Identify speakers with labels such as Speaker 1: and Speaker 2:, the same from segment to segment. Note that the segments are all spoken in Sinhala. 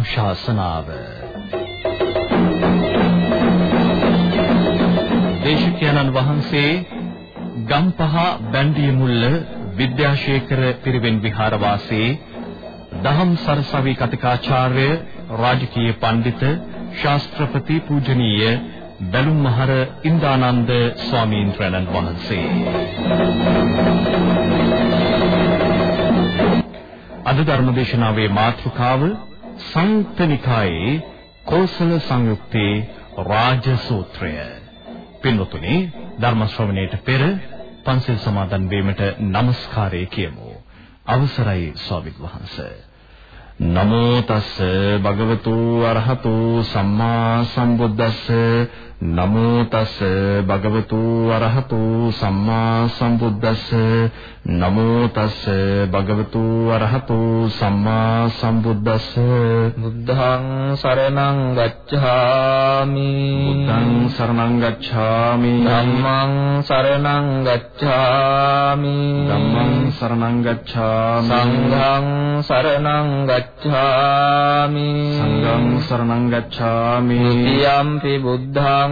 Speaker 1: ධර්මානුශාසනාව දේශකයන්න් වහන්සේ ගම්පහ බැන්දිය මුල්ල විද්‍යාශේකර පිරිවෙන් විහාරවාසී දහම් සරසවි කතිකාචාර්ය රාජකීය පඬිත ශාස්ත්‍රපති පූජනීය බැලුම් මහර ඉන්දානන්ද ස්වාමීන් වහන්සේ අද ධර්ම දේශනාවේ මාතෘකාව සංයුක්ත නිකායේ කෝසල සංයුත්තේ රාජ සූත්‍රය. පින්වතුනි ධර්ම ශ්‍රවණයට පෙර පන්සල් සමාදන් වීමට নমස්කාරය කියමු.
Speaker 2: අවසරයි ස්වාමීන් වහන්ස. නමෝ තස්ස භගවතු අරහතෝ සම්මා සම්බුද්දස්ස නමෝ තස් භගවතු වරහතු සම්මා සම්බුද්දස්ස නමෝ තස් භගවතු වරහතු සම්මා සම්බුද්දස්ස බුද්ධං සරණං ගච්ඡාමි බුද්ධං සරණං ගච්ඡාමි ධම්මං සරණං ගච්ඡාමි ධම්මං සරණං ගච්ඡාමි සංඝං සරණං ගච්ඡාමි සංඝං සරණං ගච්ඡාමි යම්පි බුද්ධං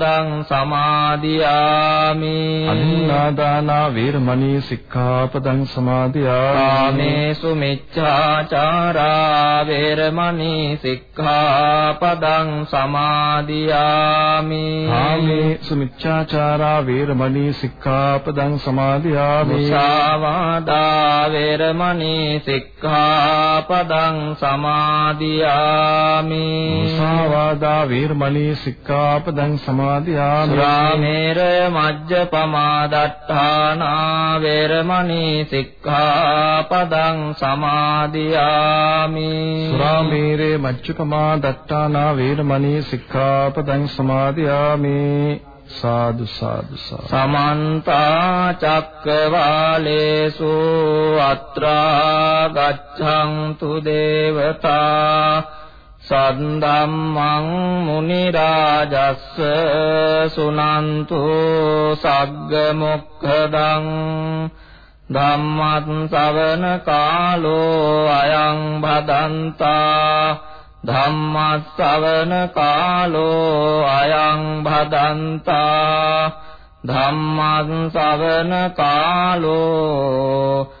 Speaker 3: පදං සමාදියාමි අනුනාදාන
Speaker 2: වේරමණී සික්ඛාපදං සමාදියාමි කාමේසු
Speaker 3: මිච්ඡාචාරා වේරමණී සික්ඛාපදං සමාදියාමි කාමේසු
Speaker 2: මිච්ඡාචාරා වේරමණී සික්ඛාපදං සමාදියාමි සාවාදා
Speaker 3: වේරමණී
Speaker 2: සික්ඛාපදං සමාදියාමි සාවාදා වේරමණී සික්ඛාපදං සමාදියාමි සමාදියාමි රාමේරය
Speaker 3: මජ්ජපමාදට්ඨානා වේරමණී සික්ඛාපදං සමාදියාමි රාමේරේ
Speaker 2: මජ්ජපමාදට්ඨානා වේරමණී සික්ඛාපදං සමාදියාමි සාදු සාදු
Speaker 3: සමන්ත චක්කවාලේසු අත්‍රා ගච්ඡන්තු දේවතා සද්දම්මං
Speaker 2: මුනි රාජස්ස සුනන්තු සග්ග මොක්ඛදං ධම්මත් සවන කාලෝ අයං භදන්තා ධම්මත් සවන කාලෝ අයං භදන්තා ධම්මත් සවන කාලෝ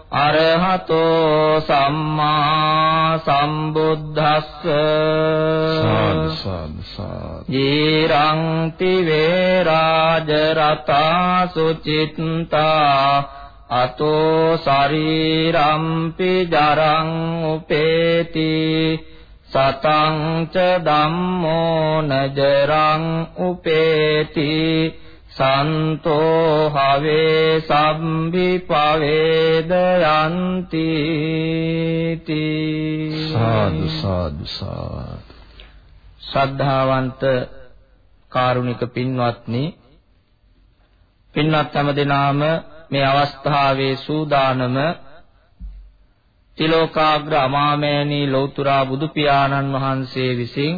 Speaker 2: අරහතෝ සම්මා සම්බුද්දස්ස සාදු
Speaker 3: සාදු ඊරං තිවේ රාජ රතා සුචිත්තා අතෝ ශරීරම්පි ජරං උපේති සතං ච ධම්මෝ නජරං උපේති සන්තෝ හවේ සම්භි පවේදයන්ති සාදු
Speaker 2: සාදු සාදු
Speaker 3: ශ්‍රද්ධාවන්ත කාරුණික පින්වත්නි පින්වත් හැමදෙනාම මේ අවස්ථාවේ සූදානම තිලෝකාග්‍ර අමාමෑණී ලෞතර බුදු පියාණන් වහන්සේ විසින්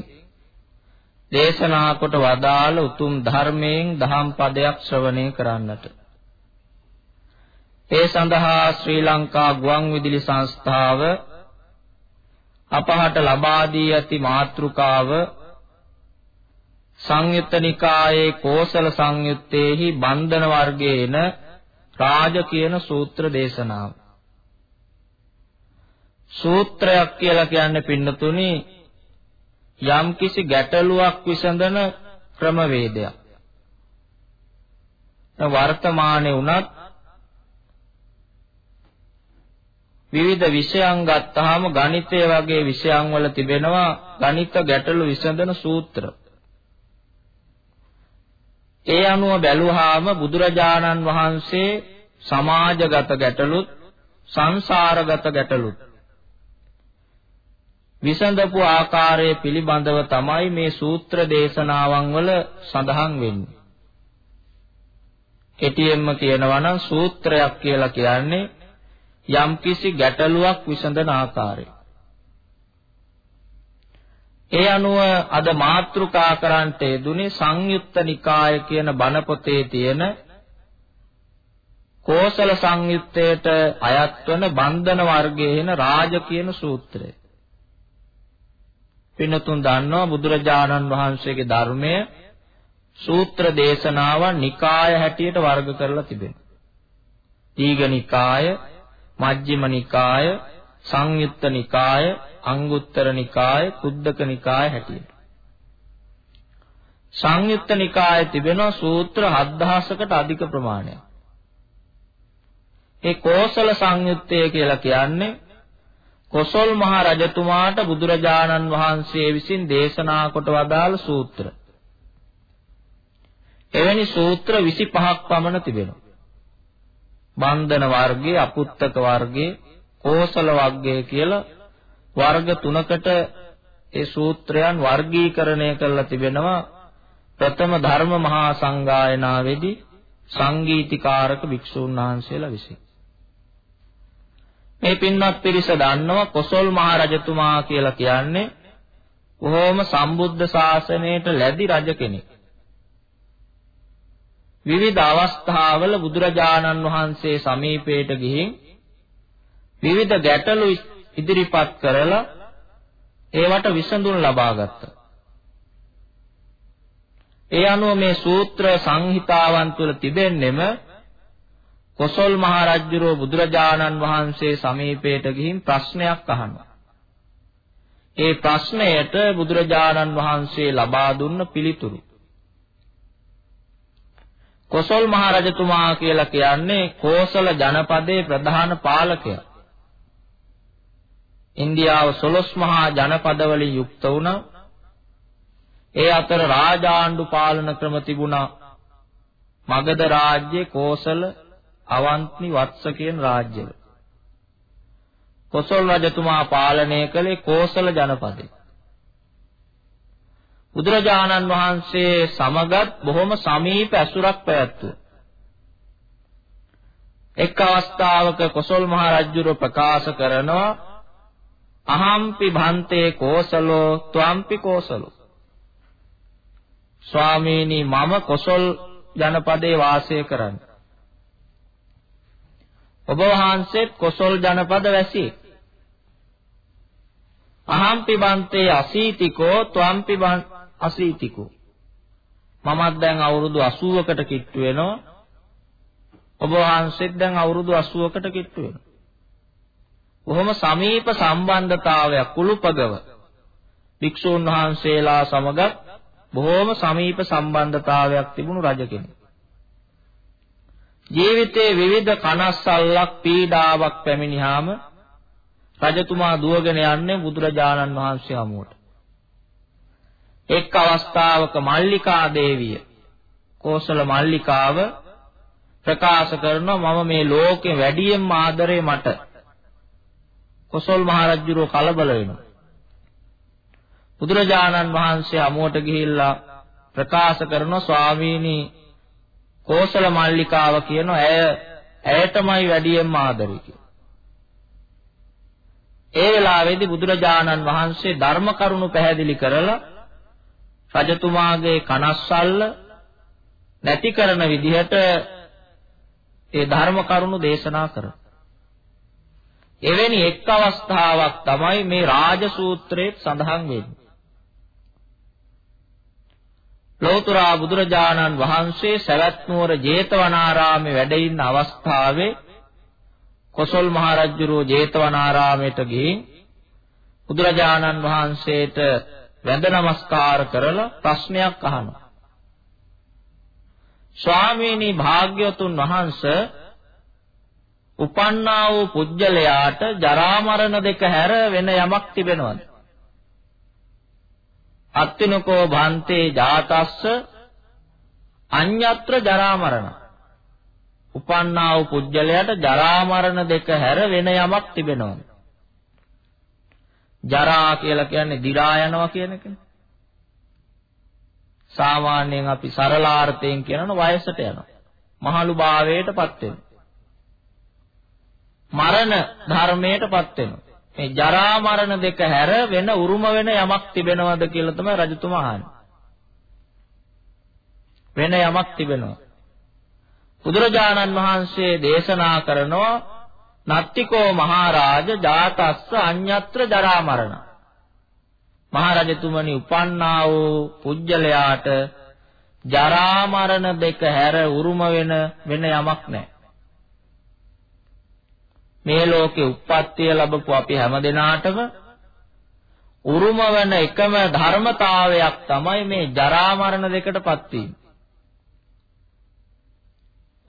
Speaker 3: දේශනා කොට වදාළ උතුම් ධර්මයෙන් දහම් පදයක් ශ්‍රවණය කරන්නට. ඒ සඳහා ශ්‍රී ලංකා ගුවන් විදුලි සංස්ථාව අපහට ලබා දී ඇති මාතෘකාව සංයුත්ත නිකායේ කෝසල සංයුත්තේහි බන්ධන වර්ගයේන රාජ කියන සූත්‍ර දේශනාව. සූත්‍රයක් කියලා කියන්නේ පින්නතුණි යම්කිසි ගැටලුවක් විසඳන ක්‍රමවේදයක්. වර්තමානයේ උනත් විවිධ විෂයන් ගත්තාම ගණිතය වගේ විෂයන් වල තිබෙනවා ගණිත ගැටලු විසඳන සූත්‍ර. ඒ අනුව බැලුවාම බුදුරජාණන් වහන්සේ සමාජගත ගැටලුත් සංසාරගත ගැටලුත් විසඳපු ආකාරය පිළිබඳව තමයි මේ සූත්‍ර දේශනාවන් වල සඳහන් වෙන්නේ. කෙටියෙන්ම කියනවා නම් සූත්‍රයක් කියලා කියන්නේ යම්කිසි ගැටලුවක් විසඳන ආකාරය. ඒ අනුව අද මාත්‍රුකා කරන්ට යෙදුනේ සංයුත්ත නිකාය කියන බණ පොතේ තියෙන කෝසල සංයුත්තේට අයත් වන බන්ධන වර්ගයේ එන රාජ කියන සූත්‍රය. පින්නතුන් දන්නවා බුදුරජාණන් වහන්සේගේ ධර්මය සූත්‍ර දේශනාව නිකාය හැටියට වර්ග කරලා තිබෙනවා. දීඝනිකාය, මජ්ක්‍ධිමනිකාය, සංයුත්තනිකාය, අංගුත්තරනිකාය, කුද්දකනිකාය හැටියට. සංයුත්තනිකායේ තිබෙනවා සූත්‍ර 7000කට අධික ප්‍රමාණයක්. ඒ කෝසල සංයුත්තය කියලා කියන්නේ කොසල් මහ රජතුමාට බුදුරජාණන් වහන්සේ විසින් දේශනා කොට වදාළ සූත්‍ර. එවැනි සූත්‍ර 25ක් පමණ තිබෙනවා. බන්ධන වර්ගයේ, අපුත්තක වර්ගයේ, කෝසල වර්ගයේ කියලා වර්ග තුනකට ඒ සූත්‍රයන් වර්ගීකරණය කරලා තිබෙනවා. ප්‍රථම ධර්ම මහා සංගායනාවේදී සංගීතීකාරක භික්ෂූන් වහන්සේලා විසින් මේ පින්වත් පිරිස දන්නවා කොසල් මහරජතුමා කියලා කියන්නේ කොහොම සම්බුද්ධ ශාසනයට ලැබි රජ කෙනෙක්. විවිධ අවස්ථාවල බුදුරජාණන් වහන්සේ සමීපයට ගිහින් විවිධ ගැටලු ඉදිරිපත් කරලා ඒවට විසඳුම් ලබා ගත්තා. ඒ අනුව මේ සූත්‍ර සංහිතාවන් තුළ තිබෙන්නෙම කොසල් මහරජුරෝ බුදුරජාණන් වහන්සේ සමීපයට ගිහින් ප්‍රශ්නයක් අහනවා. ඒ ප්‍රශ්නයට බුදුරජාණන් වහන්සේ ලබා දුන්න පිළිතුරු කොසල් මහරජතුමා කියලා කියන්නේ කෝසල ජනපදයේ ප්‍රධාන පාලකයා. ඉන්දියාව 12 මහා ජනපද වලින් යුක්ත වුණා. ඒ අතර රාජාණ්ඩු පාලන ක්‍රම තිබුණා. මගධ රාජ්‍යයේ කෝසල අවන්ති වත්ස කියන රාජ්‍යය. කොසල් රජතුමා පාලනය කළේ කෝසල ජනපදය. බුදුරජාණන් වහන්සේ සමගත් බොහොම සමීප ඇසුරක් පැවැත්වුවා. එක් අවස්ථාවක කොසල් මහ රජුර ප්‍රකාශ කරනවා අහම්පි භන්තේ කෝසලෝ ත්වම්පි කෝසලෝ ස්වාමීනි මම කොසල් ජනපදයේ වාසය කරන්නේ ඔබ වහන්සේත් කොසල් ජනපද වැසියෙක්. අහම්පි බන්තේ අසීතිකෝ ත්වම්පි බන් අසීතිකෝ. මමත් දැන් අවුරුදු 80කට කිට්ටු වෙනවා. ඔබ වහන්සේත් දැන් අවුරුදු 80කට කිට්ටු වෙනවා. බොහොම සමීප සම්බන්ධතාවයක් කුළුපගව වික්ෂූන් වහන්සේලා සමගත් බොහොම සමීප සම්බන්ධතාවයක් තිබුණු රජ කෙනෙක්. ජීවිතයේ විවිධ කනස්සල්ලක් පීඩාවක් පැමිණියාම රජතුමා දුවගෙන යන්නේ බුදුරජාණන් වහන්සේ හමුවට. එක් අවස්ථාවක මල්ලිකා දේවිය කෝසල මල්ලිකාව ප්‍රකාශ කරනවා මම මේ ලෝකේ වැඩියෙන් ආදරේ මට කොසල් මහරජුරෝ කලබල වෙනවා. බුදුරජාණන් වහන්සේ අමුවට ගිහිල්ලා ප්‍රකාශ කරන ස්වාමීනි කෝසල මල්ලිකාව කියන ඇය ඇයටමයි වැඩියෙන්ම ආදරේ කියලා. ඒ වෙලාවේදී බුදුරජාණන් වහන්සේ ධර්ම කරුණු පැහැදිලි කරලා රජතුමාගේ කනස්සල්ල නැති කරන විදිහට ඒ ධර්ම කරුණු දේශනා කරා. එවැනි එක් අවස්ථාවක් තමයි මේ රාජ සූත්‍රයේ සඳහන් වෙන්නේ. ලෞතර බුදුරජාණන් වහන්සේ සවැත් නුවර ජේතවනාරාමේ වැඩ ඉන්න අවස්ථාවේ කොසල් මහරජුරෝ ජේතවනාරාමයට ගිහින් බුදුරජාණන් වහන්සේට වැඳ නමස්කාර කරලා ප්‍රශ්නයක් අහනවා. ස්වාමීනි භාග්‍යවතුන් වහන්සේ උපන්නා වූ පුජ්‍යලයාට ජරා මරණ දෙක හැර වෙන යමක් තිබෙනවද? අත්තිනකෝ භන්තේ ජාතස්ස අඤ්ඤත්‍ර ජරා මරණ. උපන්නා වූ පුජ්‍යලයට ජරා මරණ දෙක හැර වෙන යමක් තිබෙනවා. ජරා කියලා කියන්නේ දි รา යනවා කියන එකනේ. සාමාන්‍යයෙන් අපි සරලාර්ථයෙන් කියනවනේ වයසට යනවා. මහලු භාවයටපත් වෙනවා. මරණ ධර්මයටපත් වෙනවා. මේ ජරා මරණ දෙක හැර වෙන උරුම වෙන යමක් තිබෙනවද කියලා තමයි රජතුමා අහන්නේ. වෙන යමක් තිබෙනවා. බුදුරජාණන් වහන්සේ දේශනා කරනවා නත්තිකෝ මහරජ ජාතස්ස අඤ්ඤත්‍ර ජරා මරණ. මහරජතුමනි උපන්නා වූ පුජ්‍යලයාට ජරා මරණ දෙක හැර උරුම වෙන වෙන යමක් නැහැ. මේ ලෝකේ උප්පත්තිය ලැබපු අපි හැමදෙනාටම උරුම වෙන එකම ධර්මතාවයක් තමයි මේ ජරා මරණ දෙකටපත් වීම.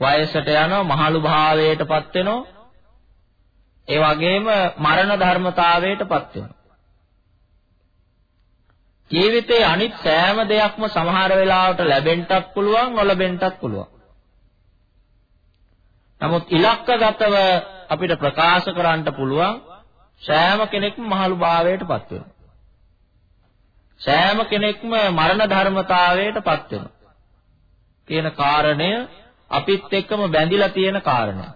Speaker 3: වයසට යනවා මහලු භාවයටපත් වෙනවා. ඒ වගේම මරණ ධර්මතාවයටපත් වෙනවා. ජීවිතේ අනිත් සෑම දෙයක්ම සමහර වෙලාවට ලැබෙන්නත් පුළුවන් නොලැබෙන්නත් පුළුවන්. නමුත් ඉලක්කගතව අපිට ප්‍රකාශ කරන්න පුළුවන් සෑම කෙනෙක්ම මහලු භාවයටපත් වෙනවා. සෑම කෙනෙක්ම මරණ ධර්මතාවයටපත් වෙනවා. කියන කාරණය අපිත් එක්කම බැඳිලා තියෙන කාරණා.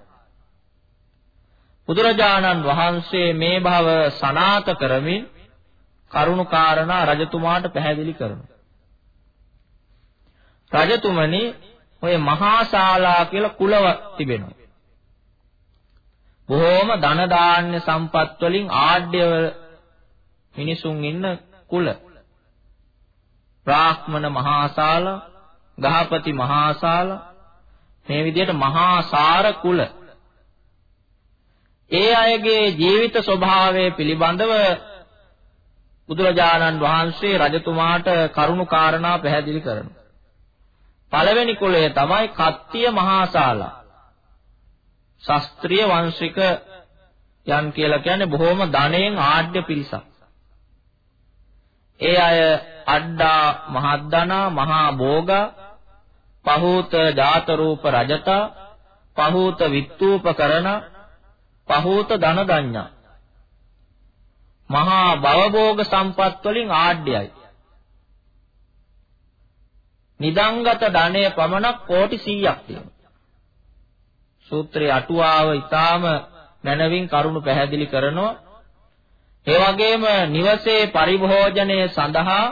Speaker 3: බුදුරජාණන් වහන්සේ මේ භව සනාත කරමින් කරුණු කාරණා රජතුමාට පැහැදිලි කරනවා. රජතුමනි ඔය මහා ශාලා කියලා කුලව තිබෙනවා. බොහෝම ධන දාන්න සම්පත් වලින් ආඩ්‍යව මිනිසුන් ඉන්න කුල. බ්‍රාහ්මණ මහාසාල, ගහපති මහාසාල මේ විදිහට මහාසාර කුල. ඒ අයගේ ජීවිත ස්වභාවය පිළිබඳව බුදුරජාණන් වහන්සේ රජතුමාට කරුණු කාරණා පැහැදිලි කරනවා. පළවෙනි කුලය තමයි කත්තිය මහාසාලා. ශාස්ත්‍රීය වංශික යන් කියලා කියන්නේ බොහොම ධනයෙන් ආඩ්‍ය පිරිසක්. ඒ අය අඩ්ඩා මහද්දනා මහා භෝගා පහූත ජාත රූප රජතා පහූත විත්තූප කරන පහූත ධන දඤ්ඤා මහා භවභෝග සම්පත් වලින් ආඩ්‍යයි. නිදංගත ධනය පමණක් කෝටි 100ක් තියෙනවා. සූත්‍රයේ අටුවාව ඊටාම මනවින් කරුණු පැහැදිලි කරනවා. ඒ වගේම නිවසේ පරිභෝජනය සඳහා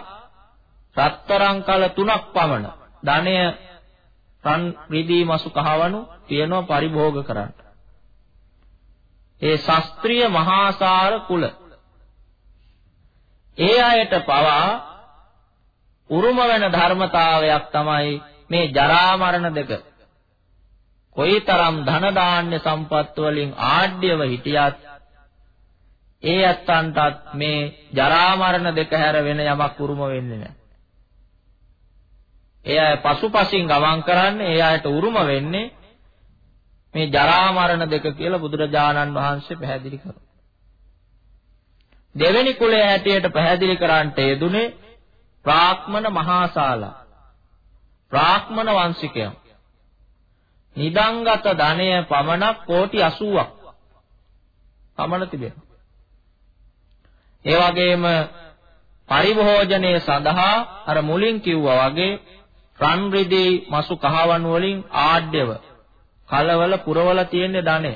Speaker 3: රත්තරන් කල තුනක් පමණ ධනය රන් රිදී මසු කහවණු පියනෝ පරිභෝග කරන්න. ඒ ශාස්ත්‍රීය මහාසාර කුල ඒ අයට පවා උරුම වෙන ධර්මතාවයක් තමයි මේ ජරා මරණ දෙක කොයිතරම් ධන දාන්න සම්පත් වලින් ආඩ්‍යව හිටියත් ඒ අත්තන්ටත් මේ ජරා මරණ දෙක හැර වෙන යමක් උරුම වෙන්නේ නැහැ. ඒ අය පසුපසින් ගමන් කරන්නේ ඒ අයට උරුම වෙන්නේ මේ ජරා මරණ දෙක කියලා බුදුරජාණන් වහන්සේ පැහැදිලි කරා. දෙවෙනි කුලය හැටියට පැහැදිලි කරන්නට යෙදුනේ ප්‍රාක්‍මන මහාශාලා. ප්‍රාක්‍මන වංශිකයන්. නිදංගත ධනය පමණක් කෝටි 80ක් පමණ තිබෙනවා. ඒ වගේම පරිභෝජනය සඳහා අර මුලින් කිව්වා වගේ රන් රිදී මසු කහවන් වලින් ආඩ්‍යව කලවල පුරවල තියෙන ධනෙ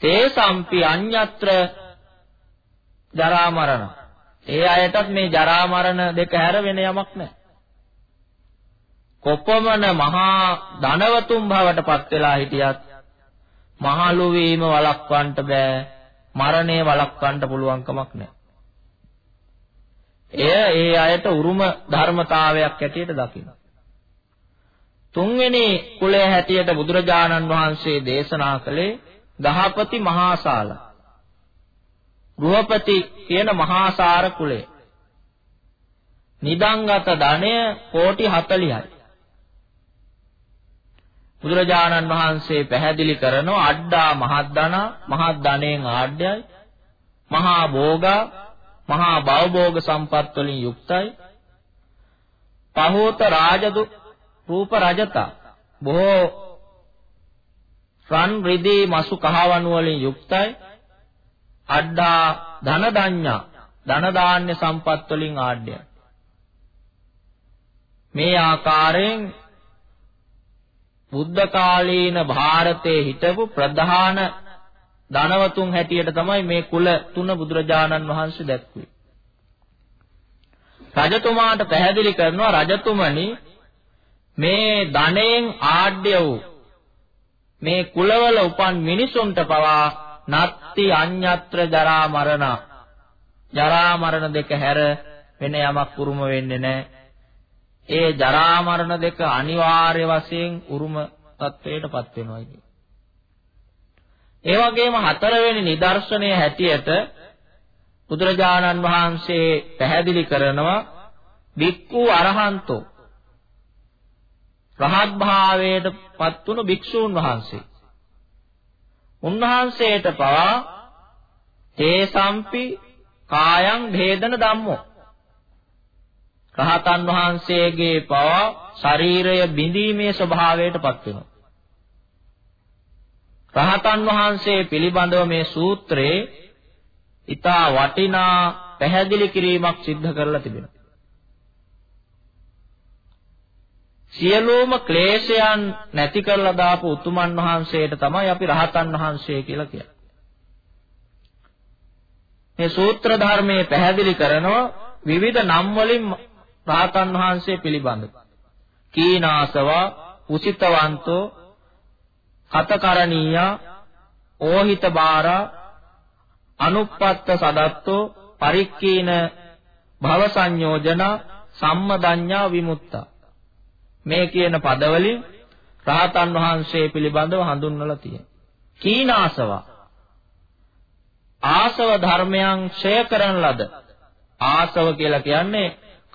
Speaker 3: තේ සම්පි අඤ්ඤත්‍ර ජරා මරණ ඒ අයටත් මේ ජරා මරණ දෙක හැර වෙන යමක් නැහැ කොපමණ මහා ධනවතුන් බවට පත් වෙලා හිටියත් මහා ලෝවේම වළක්වන්න බෑ මරණය වළක්වන්න පුළුවන් කමක් නෑ. එය ඒ අයට උරුම ධර්මතාවයක් ඇටියට දකින්න. තුන්වෙනි කුලය හැටියට බුදුරජාණන් වහන්සේ දේශනා කළේ ගහපති මහාසාල. ගෘහපති කියන මහාසාර කුලය. නිදංගත ධනය කෝටි 40යි. බුදුරජාණන් වහන්සේ පැහැදිලි කරනවා අඩ්ඩා මහද්දන මහද්දණයෙන් ආඩ්‍යයි මහා භෝගා මහා භවභෝග සම්පත් වලින් යුක්තයි පහෝත රාජදු රූප රජතා බොහෝ රන් රිදී මසු කහවණු වලින් යුක්තයි අඩ්ඩා ධන දඤ්ඤා ධන දාන්න සම්පත් වලින් ආඩ්‍යයි මේ ආකාරයෙන් බුද්ධ කාලීන ಭಾರತයේ හිටපු ප්‍රධාන ධනවතුන් හැටියට තමයි මේ කුල තුන බුදුරජාණන් වහන්සේ දැක්වේ. රජතුමාට පැහැදිලි කරනවා රජතුමනි මේ ධනෙන් ආඩ්‍ය වූ මේ කුලවල උපන් මිනිසුන්ට පවා නත්ති අඤ්ඤත්‍ර ජරා මරණ ජරා මරණ දෙක හැර වෙන යමක් උරුම වෙන්නේ නැහැ ඒ ජරා මරණ දෙක අනිවාර්ය වශයෙන් උරුම තත්වයටපත් වෙනවා කියන්නේ. ඒ වගේම හතරවෙනි නිදර්ශනය හැටියට බුදුරජාණන් වහන්සේ පැහැදිලි කරනවා වික්ඛු අරහන්තෝ රහත් භාවයට පත් වුණු භික්ෂූන් වහන්සේ. උන්වහන්සේට පවා තේ සම්පි කායං භේදන ධම්මෝ රහතන් වහන්සේගේ පව ශරීරය බිඳීමේ ස්වභාවයට පත් වෙනවා. රහතන් වහන්සේ පිළිබඳව මේ සූත්‍රයේ ඊතා වටිනා පැහැදිලි කිරීමක් සිද්ධ කරලා තිබෙනවා. සියලුම ක්ලේශයන් නැති කරලා දාපු උතුමන් වහන්සේට තමයි අපි රහතන් වහන්සේ කියලා කියන්නේ. මේ සූත්‍ර ධර්මයේ පැහැදිලි කරනවා විවිධ නම් වලින් රාතන් වහන්සේ පිළිබඳ කීනාසවා උසිතවන්තෝ කතකරණීයා ඕහිත බාරා අනුප්පත්ත සදත්තෝ පරික්කීන භව සංයෝජන සම්මදඤ්ඤා විමුක්තා මේ කියන පදවලින් රාතන් වහන්සේ පිළිබඳව හඳුන්වලා තියෙනවා කීනාසව ආසව ධර්මයන් ක්ෂය කරන ලද ආසව කියලා කියන්නේ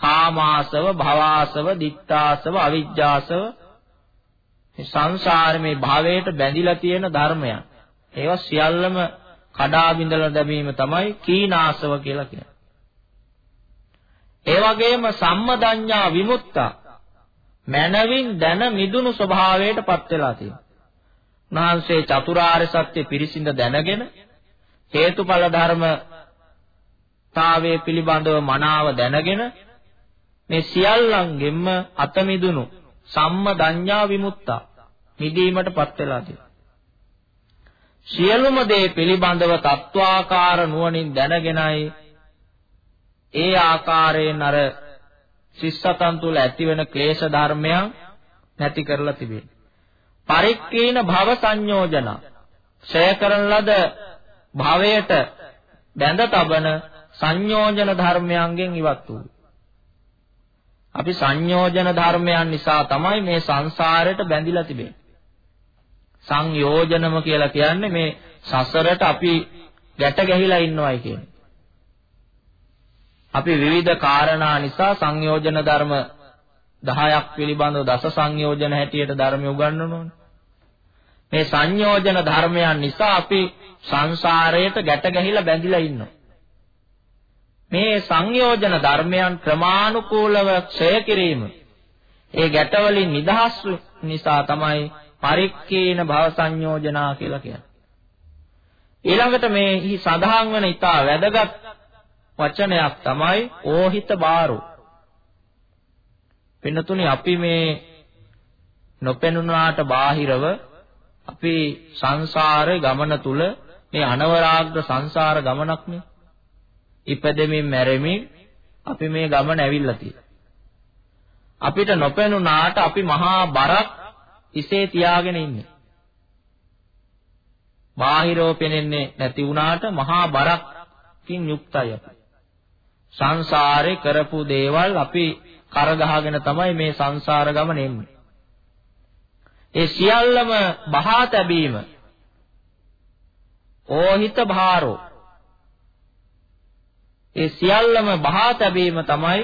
Speaker 3: කාමාසව, භවාසව, දිත්තාසව, අවිජ්ජාසව සංසාරේ මේ භවයට බැඳිලා තියෙන ධර්මයන්. ඒවා සියල්ලම කඩා බිඳලා දැමීම තමයි කීනාසව කියලා කියන්නේ. ඒ වගේම සම්මදඤ්ඤා විමුක්තා මනවින් දැන මිදුණු ස්වභාවයටපත් වෙලා තියෙනවා. උන්වහන්සේ චතුරාර්ය සත්‍ය පිරිසිඳ දැනගෙන හේතුඵල ධර්මතාවයේ පිළිබඳව මනාව දැනගෙන මේ සියල්ලන්ගෙන්ම අත මිදුණු සම්මදඤ්ඤා විමුක්තා මිදීමටපත් වෙලා තියෙනවා. සියලුම දේ පිළිබඳව තත්වාකාර නුවණින් දැනගෙනයි ඒ ආකාරයෙන් අර සිස්සතන් තුල ඇතිවන ක්ලේශ ධර්මයන් නැති කරලා තිබෙනවා. පරික්කීන භව සංයෝජන ඡය කරන ලද භවයට බැඳ තබන සංයෝජන ධර්මයන්ගෙන් ඉවත් වූ අපි සංයෝජන ධර්මයන් නිසා තමයි මේ සංසාරයට බැඳිලා තිබෙන්නේ. සංයෝජනම කියලා කියන්නේ මේ සසරට අපි ගැට ගැහිලා ඉන්නවයි කියන්නේ. අපි විවිධ காரணා නිසා සංයෝජන ධර්ම 10ක් පිළිබඳව දස සංයෝජන හැටියට ධර්මය උගන්වනෝනේ. මේ සංයෝජන ධර්මයන් නිසා අපි සංසාරයට ගැට ගැහිලා බැඳිලා ඉන්නවා. මේ සංයෝජන ධර්මයන් ක්‍රමානුකූලව ක්ෂය කිරීම ඒ ගැටවලින් නිදහස් නිසා තමයි පරික්කීන භව සංයෝජනා කියලා කියන්නේ. ඊළඟට මේහි සඳහන් වෙන ඊට වැදගත් වචනයක් තමයි ඕහිත බාරෝ. වෙනතුනි අපි මේ නොපෙනුනාට බාහිරව අපි සංසාරේ ගමන තුල මේ අනවරාග්‍ර සංසාර ගමනක්නේ ඉපදෙමින් මැරෙමින් අපි මේ ගමන ඇවිල්ලා තියෙනවා. අපිට නොපෙනුනාට අපි මහා බරක් ඉසේ තියාගෙන ඉන්නේ. බාහිරව පෙනෙන්නේ නැති වුණාට මහා බරක්කින් යුක්තයි අපි. සංසාරේ කරපු දේවල් අපි කරගහගෙන තමයි මේ සංසාර ගමන එන්නේ. ඒ සියල්ලම බහා තැබීම ඕහිත භාරෝ ඒ සියල්ලම බහා තැබීම තමයි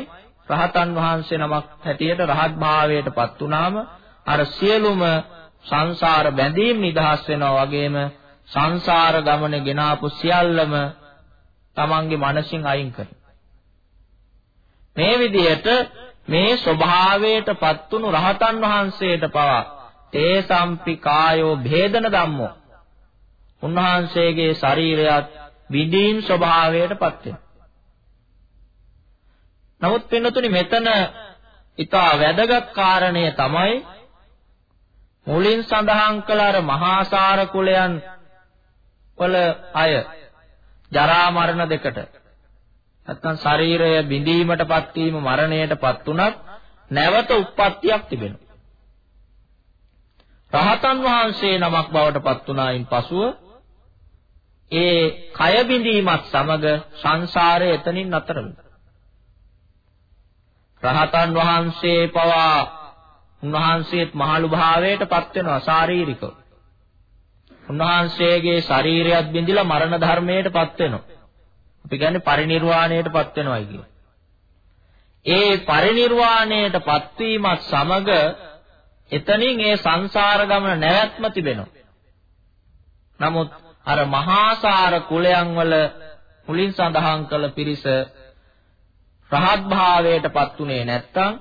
Speaker 3: රහතන් වහන්සේ නමක් හැටියට රහත් භාවයටපත් වුනාම අර සියලුම සංසාර බැඳීම් නිදහස් වෙනවා වගේම සංසාර ගමන ගෙනාපු සියල්ලම තමන්ගේ මනසින් අයින් කරනවා. මේ විදිහට මේ ස්වභාවයටපත් වුණු රහතන් වහන්සේට පවා තේ සම්පිකායෝ භේදන ධම්මෝ උන්වහන්සේගේ ශරීරයත් විදීම් ස්වභාවයටපත් වෙනවා. නමුත් පින්නතුනි මෙතන ඊටා වැදගත් කාරණය තමයි මුලින් සඳහන් කළ අර මහාසාර කුලයන් වල අය ජරා මරණ දෙකට නැත්නම් ශරීරය බිඳීමටපත් වීම මරණයටපත් උනත් නැවත උප්පත්තියක් තිබෙනවා. රහතන් වහන්සේ නමක් බවටපත් උනායින් පසුව ඒ කය බිඳීමත් සමග සංසාරය එතනින් අතර වෙනවා. රහතන් වහන්සේ පවා උන්වහන්සේත් මහලු භාවයට පත් වෙනවා ශාරීරිකව. උන්වහන්සේගේ ශරීරයත් බිඳිලා මරණ ධර්මයට පත් වෙනවා. අපි කියන්නේ පරිණිරවාණයට පත් වෙනවායි කියන්නේ. ඒ පරිණිරවාණයට පත්වීමත් සමග එතනින් ඒ සංසාර ගමන නැවැත්ම තිබෙනවා. නමුත් අර මහාසාර කුලයන් වල මුලින් සඳහන් කළ පිරිස රහත් භාවයටපත් උනේ නැත්තම්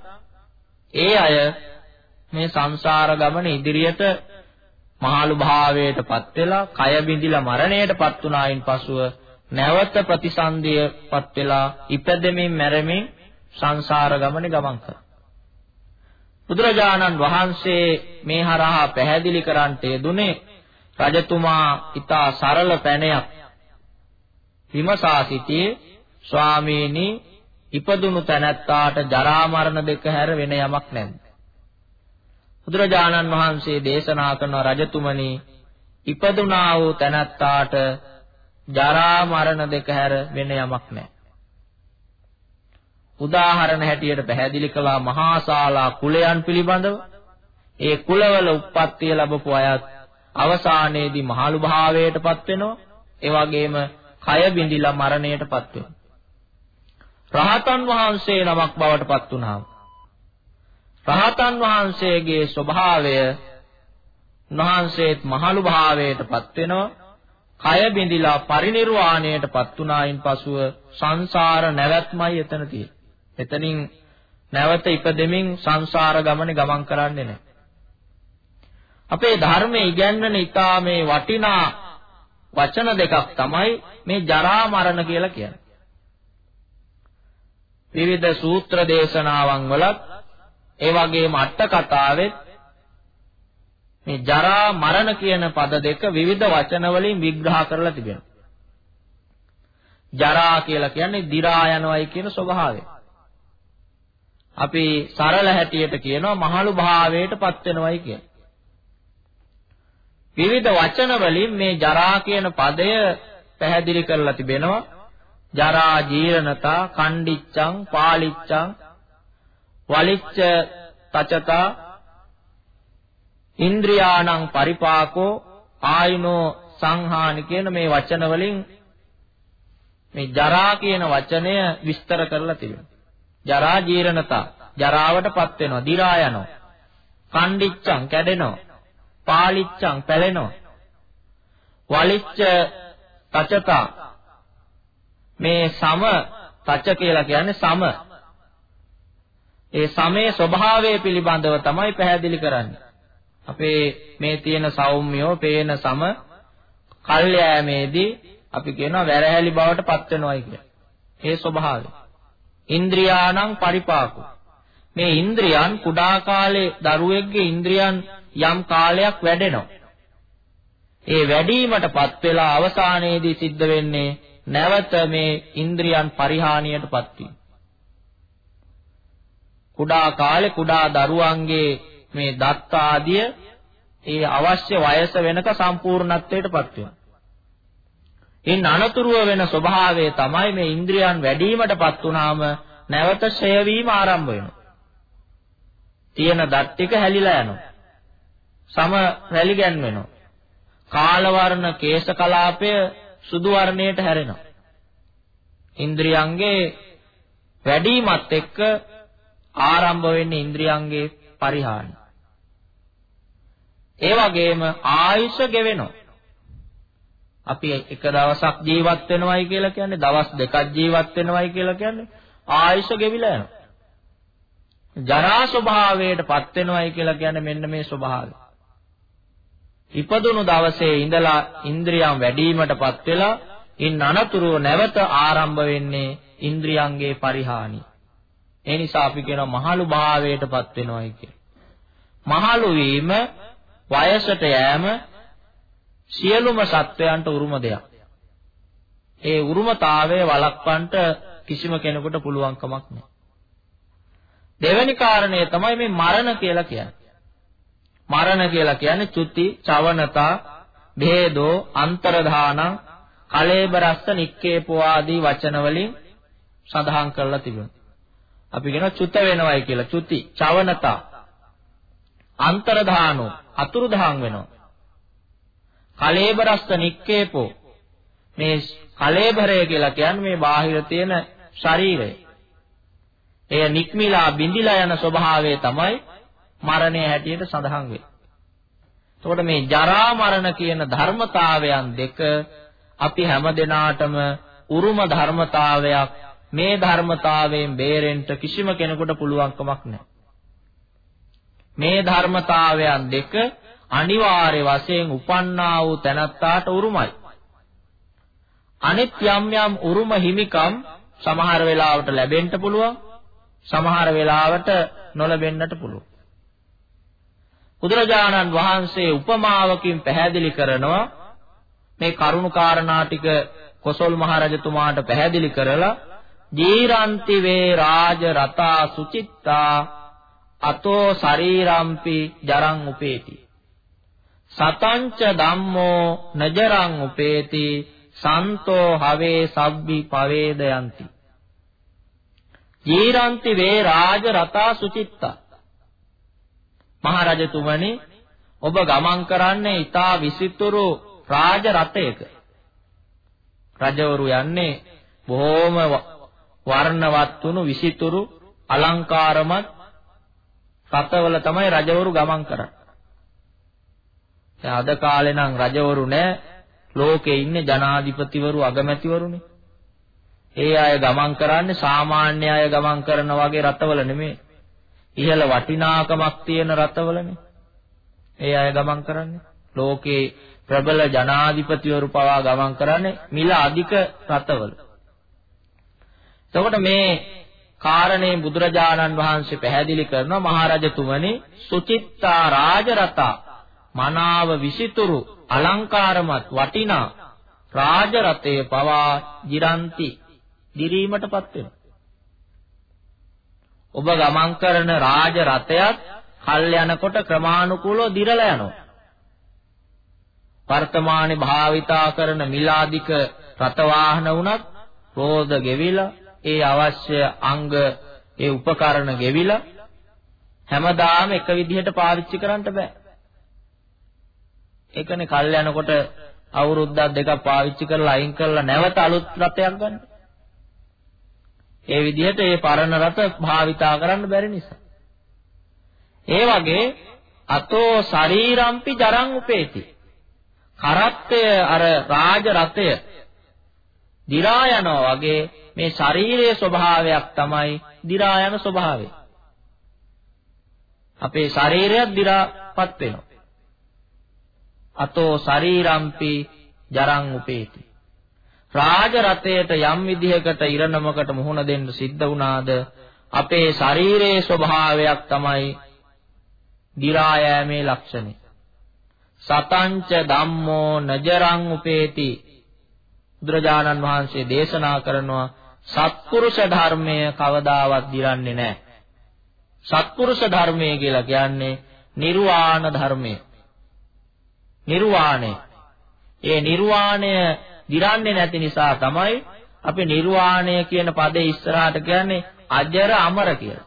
Speaker 3: ඒ අය මේ සංසාර ගමන ඉදිරියට මහලු භාවයටපත් වෙලා කය බිඳිලා මරණයටපත් උනායින් පසුව නැවත ප්‍රතිසන්දියපත් වෙලා ඉපදෙමින් මැරෙමින් සංසාර ගමනේ ගමන් කරා. බුදුරජාණන් වහන්සේ මේ හරහා පැහැදිලි කරන්ට යෙදුනේ රජතුමා ඊතා සරල පැනයක් විමසා සිටියේ ස්වාමීනි ඉපදුණු තැනැත්තාට ජරා මරණ දෙක හැර වෙන යමක් නැද්ද? බුදුරජාණන් වහන්සේ දේශනා කරන රජතුමනි ඉපදුණා වූ තැනැත්තාට ජරා මරණ දෙක හැර වෙන යමක් නැහැ. උදාහරණ හැටියට පැහැදිලි කළා මහාශාලා කුලයන් පිළිබඳව. ඒ කුලවල උප්පත්තිය ලැබපු අයත් අවසානයේදී මහලු භාවයටපත් වෙනවා. ඒ වගේම කය බිඳිලා මරණයටපත් වෙනවා. රහතන් වහන්සේ නමක් බවට පත් වුණාම රහතන් වහන්සේගේ ස්වභාවය උන්වහන්සේත් මහලු භාවයටපත් වෙනවා කය බිඳිලා පරිණිරවාණයටපත් උනායින් පසුව සංසාර නැවැත්මයි එතන තියෙන්නේ එතනින් නැවත ඉපදෙමින් සංසාර ගමනේ ගමන් කරන්නේ නැහැ අපේ ධර්මයේ ඉගැන්වෙන ඊටා මේ වටිනා වචන දෙකක් තමයි මේ ජරා මරණ කියලා කියන්නේ විවිධ සූත්‍ර දේශනාවන් වලත් ඒ වගේම අට කතාවෙත් මේ ජරා මරණ කියන පද දෙක විවිධ වචන වලින් විග්‍රහ කරලා තිබෙනවා. ජරා කියලා කියන්නේ දි รา යනවයි කියන ස්වභාවය. අපි සරල හැටියට කියනවා මහලු භාවයටපත් වෙනවයි කියන. විවිධ වචන වලින් මේ ජරා කියන පදය පැහැදිලි කරලා තිබෙනවා. ජරා ජීර්ණතා කණ්ඩිච්ඡං පාලිච්ඡං වලිච්ඡ තචතා ඉන්ද්‍රියාණං පරිපාකෝ ආයුනෝ සංහානි කියන මේ වචන වලින් මේ ජරා කියන වචනය විස්තර කරලා තිබෙනවා. ජරා ජීර්ණතා ජරාවටපත් වෙනවා, දි รา යනවා. කණ්ඩිච්ඡං කැඩෙනවා. පාලිච්ඡං පැලෙනවා. වලිච්ඡ තචතා මේ සම තච්ච කියලා කියන්නේ සම. ඒ සමේ ස්වභාවය පිළිබඳව තමයි පැහැදිලි කරන්නේ. අපේ මේ තියෙන සෞම්‍යෝ පේන සම කල්යෑමේදී අපි කියනවා වැරහැලි බවට පත් වෙනවායි කියලා. ඒ ස්වභාවය. ඉන්ද්‍රියාණං පරිපාකෝ මේ ඉන්ද්‍රියන් කුඩා කාලේ දරුවෙක්ගේ ඉන්ද්‍රියන් යම් කාලයක් වැඩෙනවා. ඒ වැඩිවීමටපත් වෙලා අවසානයේදී සිද්ධ වෙන්නේ නැවත මේ ඉන්ද්‍රියන් පරිහානියටපත් වීම. කුඩා කාලේ කුඩා දරුවන්ගේ මේ දත් ආදිය ඒ අවශ්‍ය වයස වෙනක සම්පූර්ණත්වයටපත් වෙනවා. ඉන් අනතුරුව වෙන ස්වභාවය තමයි මේ ඉන්ද්‍රියන් වැඩිවීමටපත් වුනාම නැවත ඡය වීම ආරම්භ වෙනවා. තියෙන දත් ටික හැලිලා යනවා. සම රැලි ගැන්වෙනවා. කාල වර්ණ කේශ කලාපය සුදු වර්ණයට හැරෙනවා. ඉන්ද්‍රියංගේ වැඩිමත් එක්ක ආරම්භ වෙන්නේ ඉන්ද්‍රියංගේ පරිහානි. ඒ වගේම ආයුෂ ගෙවෙනවා. අපි එක දවසක් ජීවත් වෙනවයි කියලා කියන්නේ දවස් දෙකක් ජීවත් වෙනවයි කියලා කියන්නේ ආයුෂ ගෙවිලා යනවා. ජරා ස්වභාවයටපත් වෙනවයි කියලා කියන්නේ මෙන්න මේ ස්වභාවය. ඉපදුණු දවසේ ඉඳලා ඉන්ද්‍රියන් වැඩිවීමටපත් වෙලා ඉන් අනතුරුව නැවත ආරම්භ වෙන්නේ ඉන්ද්‍රියන්ගේ පරිහානි. ඒ නිසා අපි කියනවා මහලු භාවයටපත් වෙනවායි කියලා. මහලු වීම වයසට යෑම සියලුම සත්වයන්ට උරුම දෙයක්. ඒ උරුමතාවය වළක්වන්නට කිසිම කෙනෙකුට පුළුවන් කමක් නැහැ. දෙවැනි කාරණය තමයි මේ මරණ කියලා කියන්නේ. මරණ කියලා කියන්නේ චුති, චවනතා, භේදෝ, අන්තරධාන, කලේබරස්ස, නික්කේපෝ ආදී වචන වලින් සඳහන් කරලා තිබෙනවා. අපි කියනවා චුත වෙනවයි කියලා. චුති, චවනතා, අන්තරධානෝ, අතුරුදහන් වෙනවා. කලේබරස්ස නික්කේපෝ මේ කලේබරය කියලා කියන්නේ මේ බාහිර තියෙන ශරීරය. එය නික්මිලා බිඳිලා යන ස්වභාවය තමයි මරණය හැටියට සඳහන් වෙයි. එතකොට මේ ජරා මරණ කියන ධර්මතාවයන් දෙක අපි හැමදෙනාටම උරුම ධර්මතාවයක්. මේ ධර්මතාවයෙන් බේරෙන්න කිසිම කෙනෙකුට පුළුවන්කමක් නැහැ. මේ ධර්මතාවයන් දෙක අනිවාර්ය වශයෙන් උපන්නා වූ තැනත්තාට උරුමයි. අනිත් යම් යම් උරුම හිමිකම් සමහර වෙලාවට ලැබෙන්න පුළුවන් සමහර වෙලාවට නොලැබෙන්නට පුළුවන් බුදුරජාණන් වහන්සේ උපමාවකින් පැහැදිලි කරනවා මේ කරුණාකාරණා ටික කොසල් මහරජතුමාට පැහැදිලි කරලා ජීරන්ති වේ රාජ රතා සුචිත්තා අතෝ ශරීරම්පි ජරං උපේති සතංච ධම්මෝ නජරං උපේති සන්තෝ හවේ සබ්බි පවේදයන්ති ජීරන්ති වේ රාජ රතා සුචිත්තා මහරජතුමනි ඔබ ගමන් කරන්නේ ඊතා විසිතුරු රාජ රථයක. රජවරු යන්නේ බොහෝම වර්ණවත් වුණු විසිතුරු අලංකාරමත් රථවල තමයි රජවරු ගමන් කරන්නේ. දැන් අද කාලේ නම් රජවරු නෑ ලෝකේ ඉන්නේ ජනාධිපතිවරු අගමැතිවරුනේ. ඒ අය ගමන් කරන්නේ සාමාන්‍ය අය ගමන් කරන වගේ රටවල නෙමෙයි. ඉහළ වටිනාකමක් තියෙන රටවලනේ. ඒ අය ගමන් කරන්නේ. ලෝකේ ප්‍රබල ජනාධිපතිවරු පවා ගමන් කරන්නේ මිල අධික රටවල. එතකොට මේ කාරණේ බුදුරජාණන් වහන්සේ පැහැදිලි කරනවා මහරජතුමනි සුචිත්තා රාජරතා මනාව විසිතුරු අලංකාරමත් වටිනා රාජරතේ පවා ජිරන්ති දිරීමටපත් වෙනවා. ඔබ ගමන් කරන රාජ රථයත් කල් යනකොට ක්‍රමානුකූලව දිරලා යනවා. වර්තමානයේ භාවිතා කරන මිලාදික රත වාහන වුණත් රෝද ගෙවිලා ඒ අවශ්‍ය අංග ඒ උපකරණ ගෙවිලා හැමදාම එක විදිහට පාවිච්චි කරන්න බෑ. ඒකනේ කල් යනකොට අවුරුද්දක් දෙකක් පාවිච්චි කරලා අයින් කරලා නැවත අලුත් රතයක් ගන්න. ඒ විදිහට ඒ පරණ රත භාවිතා කරන්න බැරි නිසා. ඒ වගේ අතෝ ශරීරම්පි ජරං උපේති. කරත්තය අර රාජ රතය දි รา යනවා වගේ මේ ශරීරයේ ස්වභාවයක් තමයි දි รา යන ස්වභාවය. අපේ ශරීරයත් දි รา පත් වෙනවා. අතෝ ශරීරම්පි ජරං උපේති. රාජ රතයට යම් විදිහකට ඉරණමකට මුහුණ දෙන්න සිද්ධ වුණාද අපේ ශරීරයේ ස්වභාවයක් තමයි දි รา යෑමේ ලක්ෂණය සතංච ධම්මෝ නජරං උපේති බුදුරජාණන් වහන්සේ දේශනා කරනවා සත්පුරුෂ ධර්මය කවදාවත් දිරන්නේ නැහැ සත්පුරුෂ ධර්මය කියලා කියන්නේ නිර්වාණ ධර්මය නිර්වාණය ඒ නිර්වාණය දිරන්නේ නැති නිසා තමයි අපි නිර්වාණය කියන පදේ ඉස්සරහට කියන්නේ අජර අමර කියලා.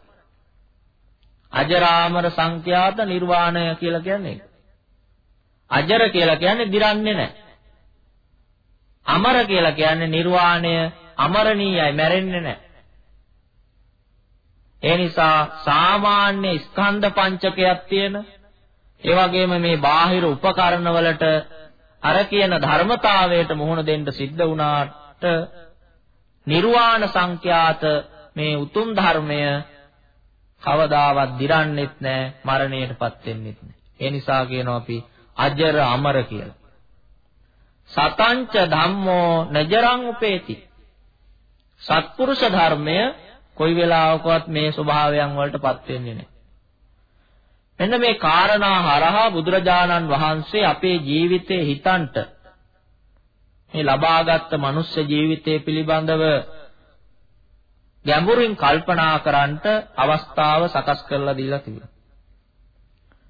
Speaker 3: අජරාමර සංඛ්‍යාත නිර්වාණය කියලා කියන්නේ අජර කියලා කියන්නේ දිරන්නේ නැහැ. අමර කියලා කියන්නේ නිර්වාණය අමරණීයයි මැරෙන්නේ නැහැ. ඒ නිසා සාමාන්‍ය ස්කන්ධ පංචකයක් තියෙන ඒ වගේම මේ බාහිර උපකරණ වලට අර කියන ධර්මතාවයට මුහුණ දෙන්න සිද්ධ වුණාට නිර්වාණ සංඛ්‍යාත මේ උතුම් ධර්මය කවදාවත් දිරන්නේත් නැහැ මරණයටපත් වෙන්නේත් නැහැ ඒ නිසා කියනවා අපි අජර අමර කියලා සතංච ධම්මෝ නජරං උපේති සත්පුරුෂ ධර්මය කොයි වෙලාවකවත් මේ ස්වභාවයන් වලටපත් වෙන්නේ නැහැ මෙන්න මේ කාරණා හරහා බුදුරජාණන් වහන්සේ අපේ ජීවිතේ හිතන්ට මේ ලබාගත් මනුස්ස ජීවිතය පිළිබඳව ගැඹුරින් කල්පනා කරන්නට අවස්ථාව සකස් කරලා දීලා තිබෙනවා.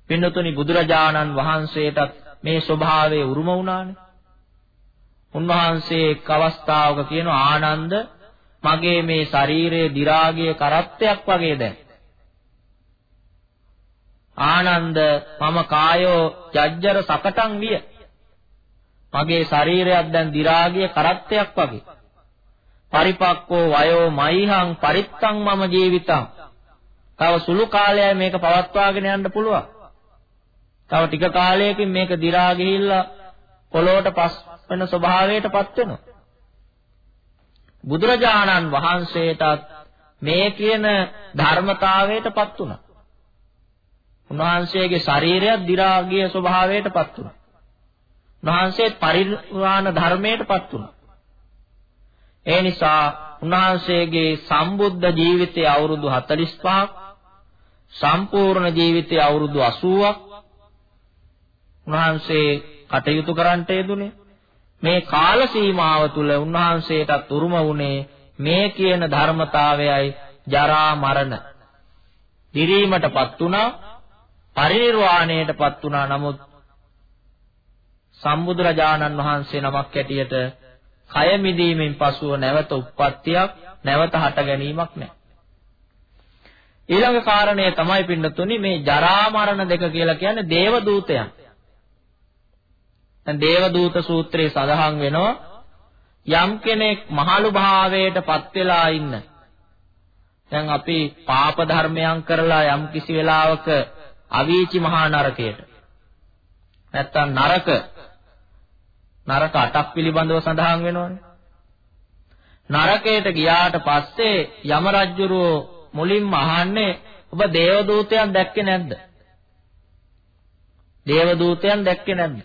Speaker 3: පින්නතුනි බුදුරජාණන් වහන්සේටත් මේ ස්වභාවය උරුම වුණානේ. උන්වහන්සේ එක් අවස්ථාවක කියන ආනන්ද මගේ මේ ශරීරයේ දි รา ගිය කරත්තයක් වගේ දැන් ආනන්ද මම කායෝ ජජ්ජර සකටන් විය. මගේ ශරීරයක් දැන් දි รา ගිය කරත්තයක් වගේ. පරිපක්කෝ වයෝ මයිහං පරිත්තං මම ජීවිතං. තව සුළු කාලයයි මේක පවත්වාගෙන යන්න පුළුවන්. තව ටික කාලයකින් මේක දි รา ගිහිල්ලා පොළොවට පස් වෙන ස්වභාවයටපත් වෙනවා. බුදුරජාණන් වහන්සේටත් මේ කියන ධර්මතාවයටපත් වුණා. උන්වහන්සේගේ ශරීරයත් දි รา ගිය ස්වභාවයටපත් වුණා. උන්වහන්සේ පරිණාම ධර්මයටපත් වුණා. ඒ නිසා උන්වහන්සේගේ සම්බුද්ධ ජීවිතයේ අවුරුදු 45ක් සම්පූර්ණ ජීවිතයේ අවුරුදු 80ක් උන්වහන්සේ කටයුතු කරන්නට යෙදුනේ මේ කාල සීමාව තුළ උන්වහන්සේට උරුම වුණේ මේ කියන ධර්මතාවයයි ජරා මරණ දිරීමටපත් උනා පරිේරවාණයටපත් වුණා නමුත් සම්බුදුරජාණන් වහන්සේ නමක් ඇටියට කය මිදීමෙන් පසුව නැවත උප්පත්තියක් නැවත හට ගැනීමක් නැහැ. ඊළඟ කාරණය තමයි පින්නතුනි මේ ජරා මරණ දෙක කියලා කියන්නේ දේව දූතයන්. දැන් දේව දූත සූත්‍රයේ සඳහන් වෙනවා යම් කෙනෙක් මහලු භාවයටපත් වෙලා ඉන්න. දැන් අපි පාප ධර්මයන් කරලා යම් කිසි වෙලාවක අවීචි මහා නරකයට. නැත්තම් නරක නරක අටක් පිළිබඳව සඳහන් වෙනවනේ. නරකයට ගියාට පස්සේ යම රජුරෝ මුලින්ම අහන්නේ ඔබ දේව දූතයන් දැක්කේ නැද්ද? දේව දූතයන් දැක්කේ නැද්ද?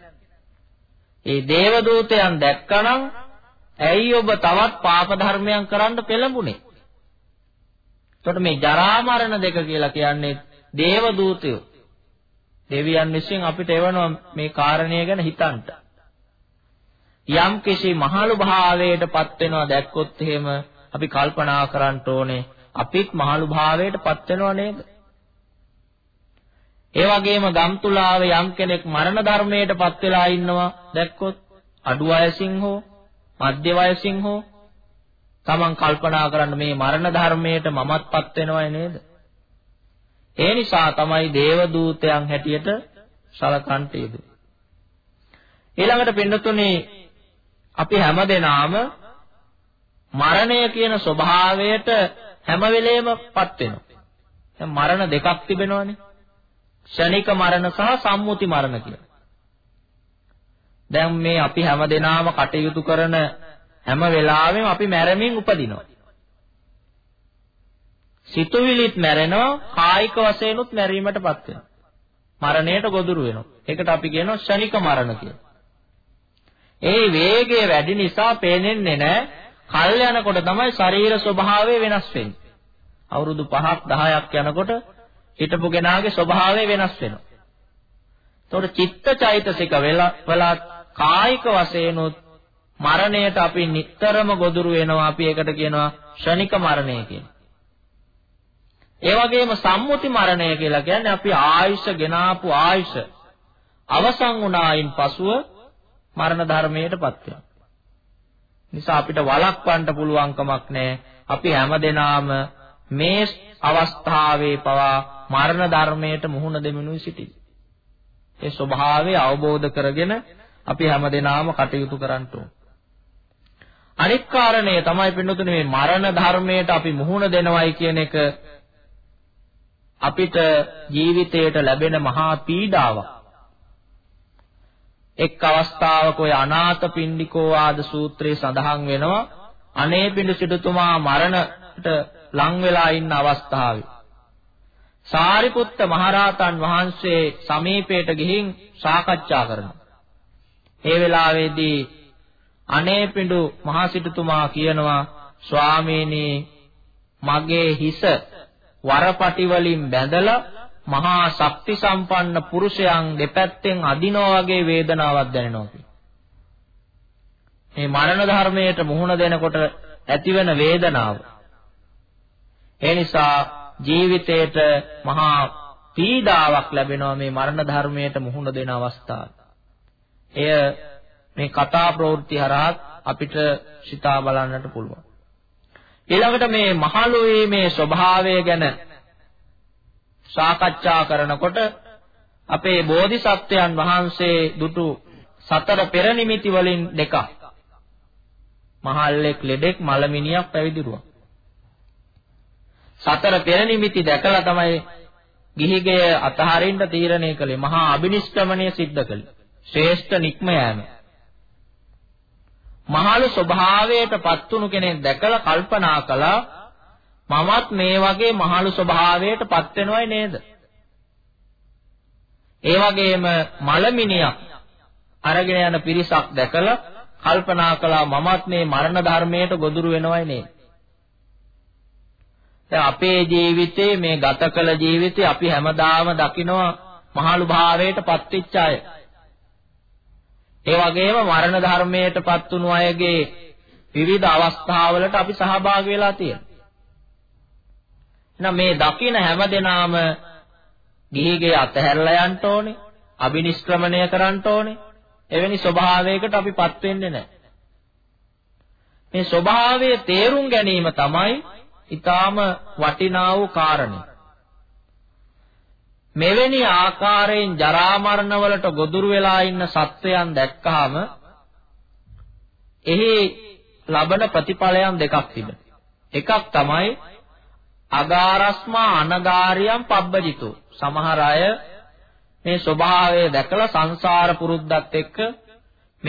Speaker 3: ඒ දේව දූතයන් දැක්කනම් ඇයි ඔබ තවත් පාප ධර්මයන් කරන්න පෙළඹුණේ? එතකොට මේ ජරා මරණ දෙක කියලා කියන්නේ දේව දූතයෝ දෙවියන් විසින් අපිට එවනවා මේ කාරණය ගැන හිතන්න. යම් කිසි මහලු භාවයටපත් වෙනවා දැක්කොත් එහෙම අපි කල්පනා කරන්න ඕනේ අපිත් මහලු භාවයටපත් වෙනව නේද? ඒ වගේම ගම්තුලාවේ යම් කෙනෙක් මරණ ධර්මයටපත් වෙලා ඉන්නවා දැක්කොත් අඩු වයසින් හෝ මධ්‍ය වයසින් හෝ තමන් කල්පනා කරන්න මේ මරණ ධර්මයට මමත්පත් වෙනවයි නේද? ඒ නිසා තමයි දේව දූතයන් හැටියට සලකන්ට යෙදුනේ. ඊළඟට පින්නතුනේ අපි හැමදෙනාම මරණය කියන ස්වභාවයට හැම වෙලෙමපත් වෙනවා. දැන් මරණ දෙකක් තිබෙනවානේ. ෂණික මරණ සහ සම්මුති මරණ කියලා. දැන් මේ අපි හැමදෙනාම කටයුතු කරන හැම වෙලාවෙම අපි මැරෙමින් උපදිනවා. සිතුවිලිත් මැරෙනවා, කායික වශයෙන්ුත් මැරීමටපත් වෙනවා. මරණයට ගොදුරු වෙනවා. ඒකට අපි කියනවා ශනික මරණ කියලා. ඒ වේගය වැඩි නිසා පේන්නේ නැහැ. කල් යනකොට තමයි ශරීර ස්වභාවය වෙනස් වෙන්නේ. අවුරුදු 5ක් 10ක් යනකොට හිටපු කෙනාගේ ස්වභාවය වෙනස් වෙනවා. එතකොට චිත්ත චෛතසික වෙලා කායික වශයෙන් මරණයට අපි නිතරම ගොදුරු වෙනවා. අපි ඒකට කියනවා ශනික මරණය කියලා. ඒ වගේම සම්මුති මරණය කියලා කියන්නේ අපි ආයුෂ ගෙනාපු ආයුෂ අවසන් වුණායින් පසුව මරණ ධර්මයටපත් වෙනවා. නිසා අපිට වළක්වන්න පුළුවන් කමක් නැහැ. අපි හැමදෙනාම මේ අවස්ථාවේ පවා මරණ ධර්මයට මුහුණ දෙමිනුයි සිටින්නේ. ඒ ස්වභාවය අවබෝධ කරගෙන අපි හැමදෙනාම කටයුතු කරන්න ඕන. අනික් කාරණය තමයි පින්නතුනේ මේ මරණ ධර්මයට අපි මුහුණ දෙනවයි කියන එක අපිට ජීවිතයට ලැබෙන මහා පීඩාවක්. එක් අවස්ථාවක ඔය අනාථ පින්ඩිකෝ ආද සූත්‍රයේ සඳහන් වෙනවා අනේ පිඬු සිටුතුමා මරණට ලං වෙලා ඉන්න අවස්ථාවේ සාරිපුත්ත මහරහතන් වහන්සේ සමීපයට ගිහින් සාකච්ඡා කරනවා. ඒ වෙලාවේදී අනේ පිඬු මහසිටුතුමා කියනවා ස්වාමීනි මගේ හිස වරපටි වලින් බැඳලා මහා ශක්ති සම්පන්න පුරුෂයන් දෙපැත්තෙන් අදිනා වගේ වේදනාවක් දැනෙනවා කියලා. මේ මරණ ධර්මයට මුහුණ දෙනකොට ඇතිවන වේදනාව. ඒ නිසා ජීවිතයට මහා පීඩාවක් ලැබෙනවා මේ මරණ ධර්මයට මුහුණ දෙන අවස්ථාව. එය මේ කතා ප්‍රවෘත්ති හරහා අපිට සිතා බලන්නට පුළුවන්. ඊළඟට මේ මහලොයේ මේ ස්වභාවය ගැන සාකච්ඡා කරනකොට අපේ බෝධිසත්වයන් වහන්සේ දුටු සතර පෙර නිමිති වලින් දෙකක් මහල්ලෙක් ලෙඩෙක් මලමිනියක් පැවිදිරුවා සතර පෙර නිමිති දැකලා තමයි ගිහිගේ අතහරින්න තීරණය කළේ මහා අබිනිෂ්ක්‍මණය සිද්ධ කළේ ශ්‍රේෂ්ඨ නික්ම යෑම මහලු ස්වභාවයටපත් වුණු කෙනෙක් දැකලා කල්පනා කළා මමත් මේ වගේ මහලු ස්වභාවයටපත් වෙනවයි නේද? ඒ වගේම මලමිනියක් අරගෙන යන පිරිසක් දැකලා කල්පනා කළා මමත් මේ මරණ ධර්මයට ගොදුරු වෙනවයි නේද? දැන් අපේ ජීවිතේ මේ ගත කළ ජීවිතේ අපි හැමදාම දකිනවා මහලු භාවයටපත් වෙච්ච අය. ඒ වගේම මරණ ධර්මයටපත් වුණු අයගේ විවිධ අවස්ථාවලට අපි සහභාගී වෙලා තියෙනවා. එහෙනම් මේ දකින හැමදෙනාම ගිහිගේ අතහැරලා යන්න ඕනේ, අබිනිෂ්ක්‍රමණය කරන්න ඕනේ. එවැනි ස්වභාවයකට අපිපත් වෙන්නේ නැහැ. මේ ස්වභාවයේ තේරුම් ගැනීම තමයි ඊටාම වටිනා වූ කාරණේ. මෙවැනි ආකාරයෙන් ජරා මරණ වලට ගොදුරු වෙලා ඉන්න සත්වයන් දැක්කහම එහි ලබන ප්‍රතිඵලයන් දෙකක් තිබෙනවා. එකක් තමයි අගාරස්මා අනගාරියම් පබ්බජිතෝ. සමහර අය මේ ස්වභාවය දැකලා සංසාර පුරුද්දත් එක්ක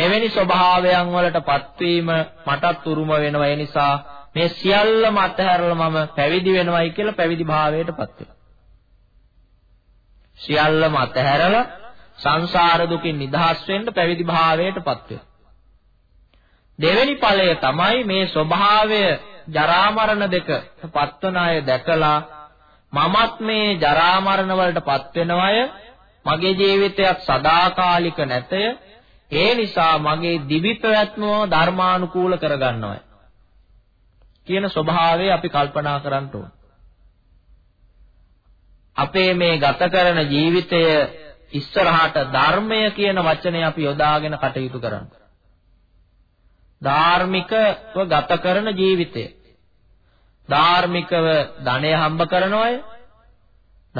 Speaker 3: මෙවැනි ස්වභාවයන් වලට පත්වීම මටත් උරුම වෙනවා. ඒ නිසා මේ සියල්ලම අතහැරලා මම පැවිදි වෙනවයි කියලා පැවිදි භාවයට පත් වෙනවා. සියල්ලම අතහැරලා සංසාර දුකින් නිදහස් වෙන්න පැවිදි භාවයටපත් වෙනවා. දෙවෙනි ඵලය තමයි මේ ස්වභාවය ජරා මරණ දෙක පත්වන අය දැකලා මමත් මේ ජරා මරණ වලට පත්වෙන අය මගේ ජීවිතයත් සදාකාලික නැතය ඒ නිසා මගේ දිවි පැවැත්ම ධර්මානුකූල කරගන්නවයි කියන ස්වභාවය අපි කල්පනා කරන්න ඕන අපේ මේ ගත කරන ජීවිතය ඉස්සරහට ධර්මය කියන වචනේ අපි යොදාගෙන කටයුතු කරන්න. ධාර්මිකව ගත කරන ජීවිතය. ධාර්මිකව ධනය හම්බ කරන අය,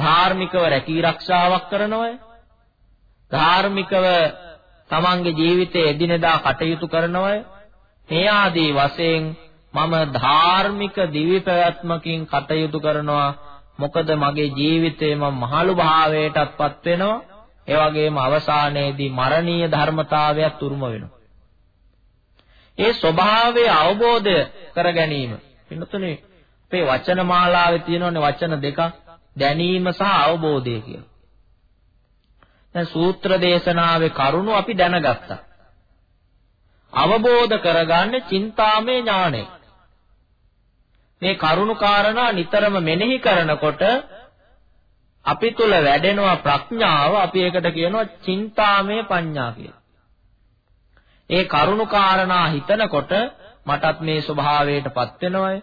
Speaker 3: ධාර්මිකව රැකී රක්ෂාවක් කරන අය, ධාර්මිකව තමන්ගේ ජීවිතයේ එදිනෙදා කටයුතු කරන අය, මේ ආදී වශයෙන් මම ධාර්මික දිවි පැවැත්මකින් කටයුතු කරනවා මොකද මගේ ජීවිතේ මම මහලු භාවයටත්පත් වෙනවා. ඒ වගේම අවසානයේදී මරණීය ධර්මතාවයක් උරුම වෙනවා. ඒ ස්වභාවය අවබෝධය කර ගැනීම. පින්නතුනේ අපේ වචන මාලාවේ තියෙනවනේ වචන දෙකක් දැනීම සහ අවබෝධය කියලා. දැන් සූත්‍ර දේශනාවේ කරුණු අපි දැනගත්තා. අවබෝධ කරගන්නේ චින්තාමේ ඥාණය. මේ කරුණු කාරණා නිතරම මෙනෙහි කරනකොට අපි තුල වැඩෙනවා ප්‍රඥාව අපි ඒකට කියනවා චින්තාමය පඤ්ඤා කියලා. ඒ කරුණු කාරණා හිතනකොට මටත් මේ ස්වභාවයටපත් වෙනවය.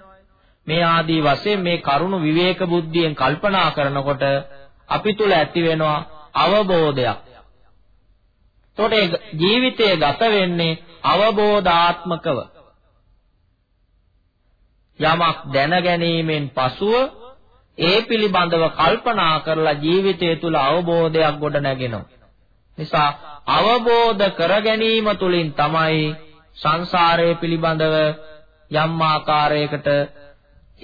Speaker 3: මේ ආදී වශයෙන් මේ කරුණු විවේක බුද්ධියෙන් කල්පනා කරනකොට අපි තුල ඇති වෙනවා අවබෝධයක්. එතකොට ජීවිතය ගත වෙන්නේ අවබෝධාත්මකව. යමක් දැනගැනීමෙන් පසුව ඒ පිළිබඳව කල්පනා කරලා ජීවිතය තුළ අවබෝධයක් ගොඩනගෙනවා. නිසා අවබෝධ කර ගැනීම තුළින් තමයි සංසාරය පිළිබඳව යම් ආකාරයකට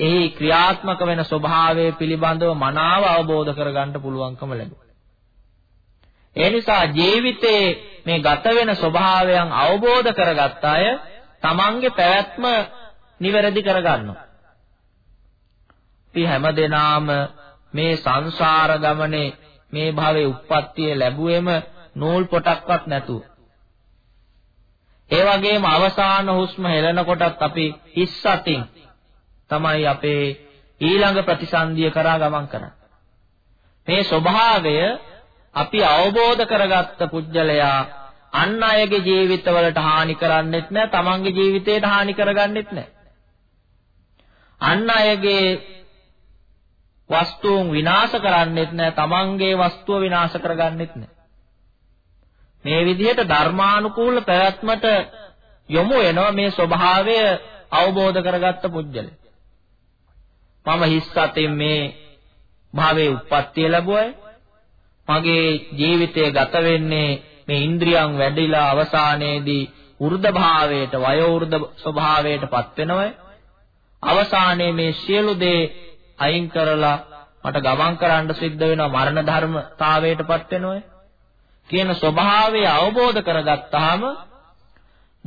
Speaker 3: එහි ක්‍රියාත්මක වෙන ස්වභාවය පිළිබඳව මනාව අවබෝධ කරගන්න පුළුවන්කම ලැබෙනවා. ඒ නිසා ජීවිතයේ මේ ගත වෙන ස්වභාවයන් අවබෝධ කරගත් අය තමන්ගේ පැවැත්ම නිවැරදි කරගන්නවා. අපි හැමදෙනාම මේ සංසාර ගමනේ මේ භවයේ උප්පත්තිය ලැබුවෙම නූල් පොටක්වත් නැතුව. ඒ වගේම අවසාන හුස්ම හෙලනකොටත් අපි හිස් අතින් තමයි අපේ ඊළඟ ප්‍රතිසන්දිය කරා ගමන් කරන්නේ. මේ ස්වභාවය අපි අවබෝධ කරගත්ත පුජ්‍යලයා අන් අයගේ ජීවිතවලට හානි කරන්නෙත් නැහැ, තමන්ගේ ජීවිතයට හානි කරගන්නෙත් නැහැ. අන් අයගේ වස්තුන් විනාශ කරන්නෙත් නැහැ තමන්ගේ වස්තුව විනාශ කරගන්නෙත් නැහැ මේ විදිහට ධර්මානුකූල පැවැත්මට යොමු වෙනවා මේ ස්වභාවය අවබෝධ කරගත්ත පුජ්‍යලෙ මම හිස් අතින් මේ භාවයේ උප්පත්තිය ලැබුවයි මගේ ජීවිතය ගත වෙන්නේ මේ ඉන්ද්‍රියන් වැඩිලා අවසානයේදී වෘද්ධ භාවයට වයෝ වෘද්ධ ස්වභාවයටපත් වෙනවයි අවසානයේ මේ සියලු දේ අයින් කරලා මට ගමන් කරන්න සිද්ධ වෙනවා මරණ ධර්මතාවයටපත් වෙනෝය කියන ස්වභාවය අවබෝධ කරගත්තාම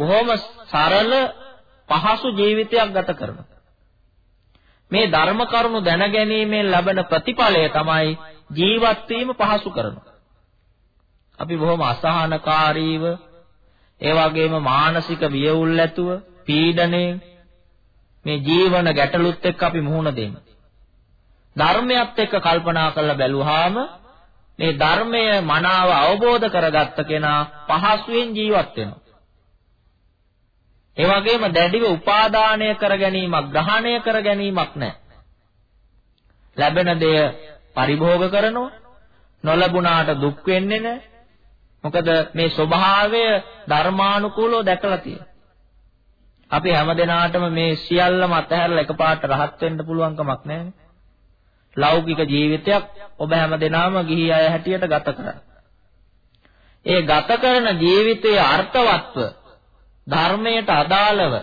Speaker 3: බොහොම සරල පහසු ජීවිතයක් ගත කරනවා මේ ධර්ම කරුණු දැනගැනීමෙන් ලැබෙන ප්‍රතිඵලය තමයි ජීවත් වීම පහසු කරනවා අපි බොහොම අසහනකාරීව ඒ වගේම මානසික වියවුල් ඇතුව පීඩණයෙන් මේ ජීවන ගැටලුත් එක්ක අපි මුහුණ දෙමු. ධර්මයත් එක්ක කල්පනා කරලා බැලුවාම මේ ධර්මය මනාව අවබෝධ කරගත්ත කෙනා පහසුවෙන් ජීවත් වෙනවා. ඒ වගේම දැඩිව උපාදානය කර ගැනීමක් ග්‍රහණය කර ගැනීමක් නැහැ. ලැබෙන දෙය පරිභෝග කරනවා. නොලැබුණාට දුක් වෙන්නේ නැහැ. මොකද මේ ස්වභාවය ධර්මානුකූලව දැකලා තියෙනවා. අපි හැමදෙනාටම මේ සියල්ලම අතහැරලා එකපාරට රහත් වෙන්න පුළුවන් කමක් නැහැ. ලෞකික ජීවිතයක් ඔබ හැමදෙනාම ගිහි අය හැටියට ගත කරා. ඒ ගත කරන ජීවිතයේ අර්ථවත්ව ධර්මයට අදාළව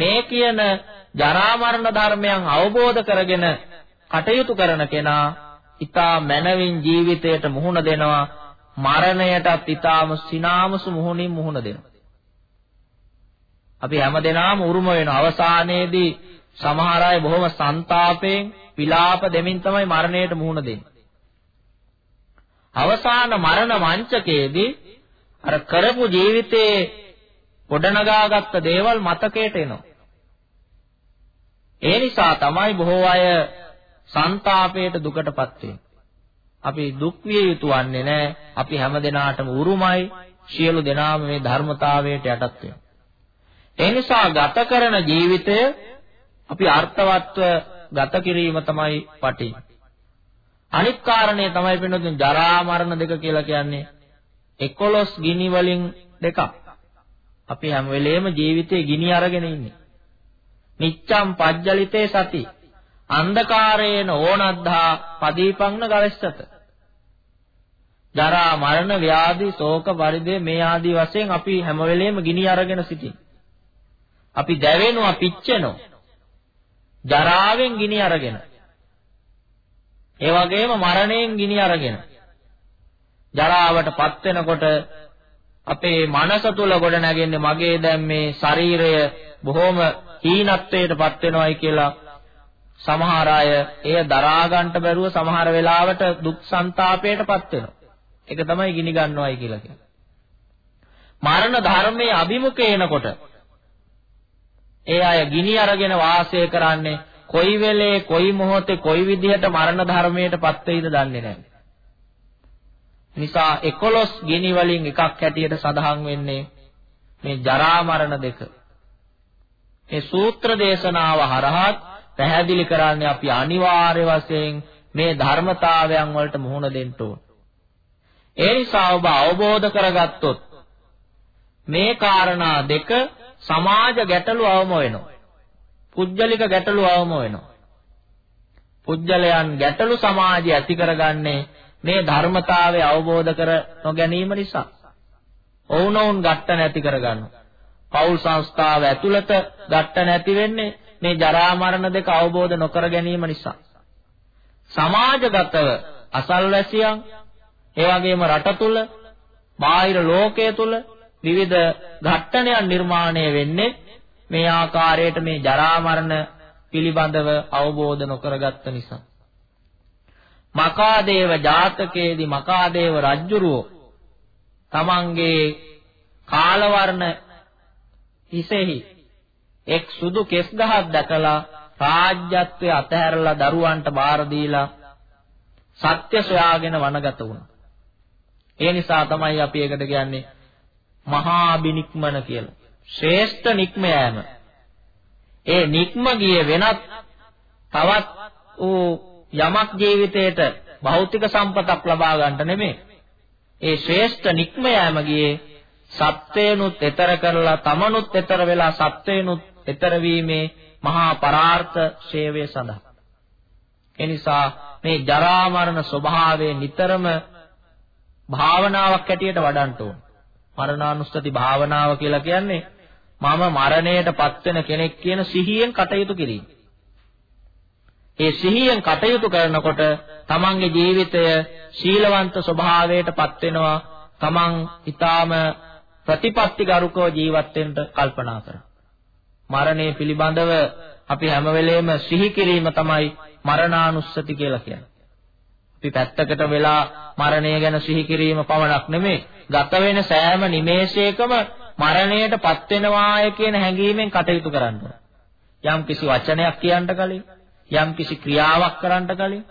Speaker 3: මේ කියන ජරා මරණ ධර්මයන් අවබෝධ කරගෙන කටයුතු කරන කෙනා ඊටා මනවින් ජීවිතයට මුහුණ දෙනවා මරණයටත් ඊටාම සිනාමසු මුහුණින් මුහුණ දෙනවා අපි හැමදෙනාම උරුම වෙන අවසානයේදී සමහර අය බොහොම ਸੰతాපයෙන් විලාප දෙමින් තමයි මරණයට මුහුණ දෙන්නේ. අවසාන මරණ මංචකයේදී අර කරපු ජීවිතේ ගොඩනගාගත්ත දේවල් මතකයට එනවා. ඒ නිසා තමයි බොහෝ අය ਸੰతాපයට දුකටපත් වෙන්නේ. අපි දුක් විය යුතු වන්නේ නැහැ. අපි හැමදෙනාටම උරුමයි. සියලු දෙනාම මේ ධර්මතාවයට යටත් වෙනවා. ඒ නිසා ගත කරන ජීවිතය අපි අර්ථවත්ව ගත කිරීම තමයි පටි. අනිත් කාරණේ තමයි වෙනතුන් ජරා මරණ දෙක කියලා කියන්නේ 11 ගිනි වලින් දෙකක්. අපි හැම වෙලේම ජීවිතේ ගිනි අරගෙන ඉන්නේ. නිච්ඡම් පජ්ජලිතේ සති අන්ධකාරේන ඕනද්ධා පදීපංන ගවස්සත. ජරා මරණ ව්‍යාධි ශෝක පරිදේ මේ ආදී වශයෙන් අපි හැම වෙලේම ගිනි අරගෙන සිටින්නේ. අපි දැවෙනවා පිච්චෙනවා. ජරාවෙන් ගිනි අරගෙන. ඒ වගේම මරණයෙන් ගිනි අරගෙන. ජරාවටපත් වෙනකොට අපේ මනස තුල ගොඩ නැගෙන්නේ මගේ දැන් මේ ශරීරය බොහොම හීනත්වයටපත් වෙනවයි කියලා සමහර අය එය දරා ගන්නට බැරුව සමහර වෙලාවට දුක් සංతాපයටපත් වෙනවා. ඒක තමයි ගිනි ගන්නවයි කියලා කියන්නේ. මරණ ධර්මයේ අභිමුඛ වෙනකොට ඒ අය ගිනි අරගෙන වාසය කරන්නේ කොයි වෙලේ කොයි මොහොතේ කොයි විදිහට මරණ ධර්මයටපත් වෙයිද දන්නේ නැහැ. නිසා 11 ගිනි වලින් එකක් හැටියට සඳහන් වෙන්නේ මේ ජරා මරණ දෙක. මේ සූත්‍ර දේශනාව හරහා පැහැදිලි කරන්නේ අපි අනිවාර්ය වශයෙන් මේ ධර්මතාවයන් වලට මුහුණ දෙන්න ඕන. ඒ නිසා ඔබ අවබෝධ කරගත්තොත් මේ කාරණා දෙක සමාජ ගැටලු අවම වෙනවා. පුද්ගලික ගැටලු අවම වෙනවා. පුද්ගලයන් ගැටලු සමාජය ඇති කරගන්නේ මේ ධර්මතාවය අවබෝධ කර නොගැනීම නිසා. ඔවුනොවුන් ගැට්ට නැති කරගන්නවා. පෞල් සංස්ථාව ඇතුළත ගැට්ට නැති වෙන්නේ මේ ජරා මරණ දෙක අවබෝධ නොකර ගැනීම නිසා. සමාජගතව අසල්වැසියන් ඒ වගේම රට තුල බාහිර ලෝකයේ තුල විවිධ ඝට්ටනයන් නිර්මාණය වෙන්නේ මේ ආකාරයට මේ ජරා මරණ පිළිබඳව අවබෝධ නොකරගත්ත නිසා. මකාදේව ජාතකයේදී මකාදේව රජුරෝ තමන්ගේ කාලවර්ණ හිසෙහි එක් සුදු කෙස් ගහක් දැකලා රාජ්‍යත්වය අතහැරලා දරුවන්ට බාර දීලා සත්‍ය සොයාගෙන වනගත වුණා. ඒ නිසා තමයි අපි ඒකට කියන්නේ මහා බිනික්මන කියලා. ශ්‍රේෂ්ඨ නික්ම යෑම. ඒ නික්ම ගිය වෙනත් තවත් ඌ යමක් ජීවිතේට භෞතික සම්පතක් ලබා ගන්නට නෙමෙයි. ඒ ශ්‍රේෂ්ඨ නික්ම යෑම ගියේ සත්වේනුත් ඈතර කරලා තමනුත් ඈතර වෙලා සත්වේනුත් ඈතර වීමේ මහා පරාර්ථ ශේවය සඳහා. ඒ නිසා මේ ජරා මරණ ස්වභාවය නිතරම භාවනාවක් ඇටියට වඩන්න ඕන. මරණානුස්සති භාවනාව කියලා කියන්නේ මම මරණයටපත් වෙන කෙනෙක් කියන සිහියෙන් කටයුතු කිරීම. ඒ සිහියෙන් කටයුතු කරනකොට තමන්ගේ ජීවිතය ශීලවන්ත ස්වභාවයටපත් වෙනවා. තමන් ඊටාම ප්‍රතිපත්තිගරුකව ජීවත් වෙන්න කල්පනා කරනවා. මරණය පිළිබඳව අපි හැම වෙලෙම සිහි කිරීම තමයි මරණානුස්සති කියලා කියන්නේ. අපි පැත්තකට වෙලා මරණය ගැන සිහි කිරීම පමණක් නෙමෙයි ගත වෙන සෑම නිමේෂයකම මරණයටපත් වෙනවාය කියන හැඟීමෙන් කටයුතු කරන්න යම් කිසි වචනයක් කියන්න කලින් යම් කිසි ක්‍රියාවක් කරන්න කලින්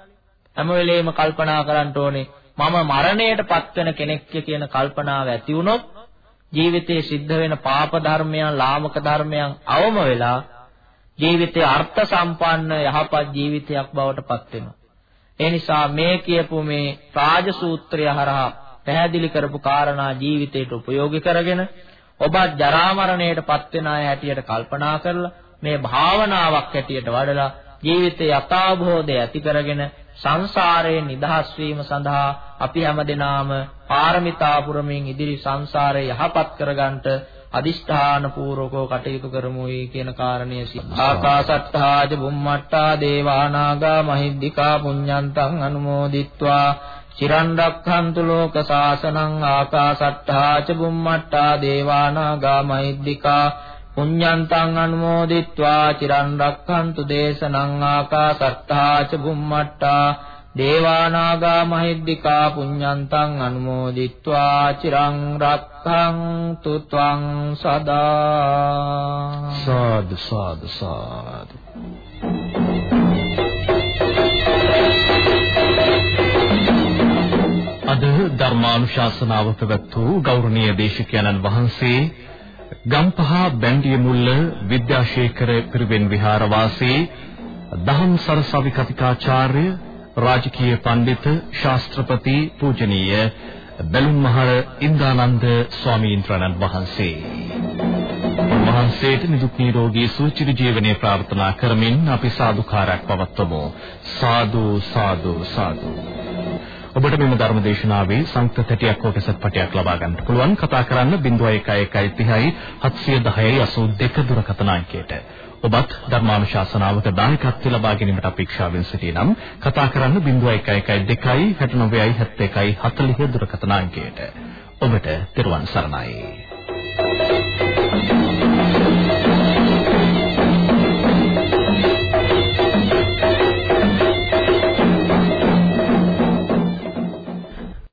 Speaker 3: හැම වෙලෙම කල්පනා කරන්න ඕනේ මම මරණයටපත් වෙන කෙනෙක් කියන කල්පනාව ඇති වුණොත් ජීවිතයේ සිද්ධ වෙන පාප ධර්මයන් ලාමක ධර්මයන් අවම වෙලා ජීවිතයේ අර්ථ සම්පන්න යහපත් ජීවිතයක් බවට පත් වෙනවා ඒ නිසා මේ කියපු මේ රාජ සූත්‍රය හරහා පැහැදිලි කරපු කාරණා ජීවිතයට ප්‍රයෝගික කරගෙන ඔබ ජරා මරණයටපත් වෙන අය හැටියට කල්පනා කරලා මේ භාවනාවක් හැටියට වඩලා ජීවිතයේ යථාභෝධය ඇති කරගෙන සංසාරයෙන් නිදහස් වීම සඳහා අපි හැමදෙනාම පාරමිතා පුරමින් ඉදිරි සංසාරය යහපත් කරගන්නට අදිෂ්ඨාන පූර්වකව කටයුතු කරමුයි කියන කාරණය ආකාසත්තාජ බුම්මට්ටා දේවානාගා මහිද්దికා පුඤ්ඤන්තං අනුමෝදිත්වා චිරන් රක්ඛන්තු ලෝක සාසනං ආකාසත්තාජ බුම්මට්ටා දේවානාගා මහිද්దికා පුඤ්ඤන්තං අනුමෝදිත්වා චිරන් රක්ඛන්තු දේශනං ආකාසත්තාජ බුම්මට්ටා දේවානාගා මහිද්దికා පුඤ්ඤන්තං අනුමෝදිත්වා චිරං රක්ඛන්තු
Speaker 2: ත්වං සදා සාදු සාදු සාදු
Speaker 1: අද ධර්මානුශාසනාව පැවැත්වූ ගෞරවනීය දේශකයන්න් වහන්සේ ගම්පහ බැන්දිය මුල්ල විද්‍යාශේකර පිරිවෙන් විහාරවාසී දහම් සරසවි කතිකාචාර්ය රාජකීය පඬිත ශාස්ත්‍රපති පූජනීය බැලුම් මහර ඉන්දානන්ද ස්වාමීන් වහන්සේ. වහන්සේට නිදුක් නිරෝගී සුවචිර ජීවනයේ ප්‍රාර්ථනා කරමින් අපි සාදුකාරයක් පවත්වමු. සාදු සාදු සාදු. ඔබට මෙම ධර්ම දේශනාවේ සංකත තැටියක් හෝ කැසට් පටයක් ලබා ගන්නට පුළුවන්. කතා කරන්න 0111 30 710 82 දුරකථන අංකයට. ඔබත් ධර්මානුශාසනාවට දායකත්ව ලබා ගැනීමට අපේක්ෂාවෙන් සිටිනම් කතා කරන්න 0112 6971 40 දුරකථන අංකයට ඔබට තෙරුවන් සරණයි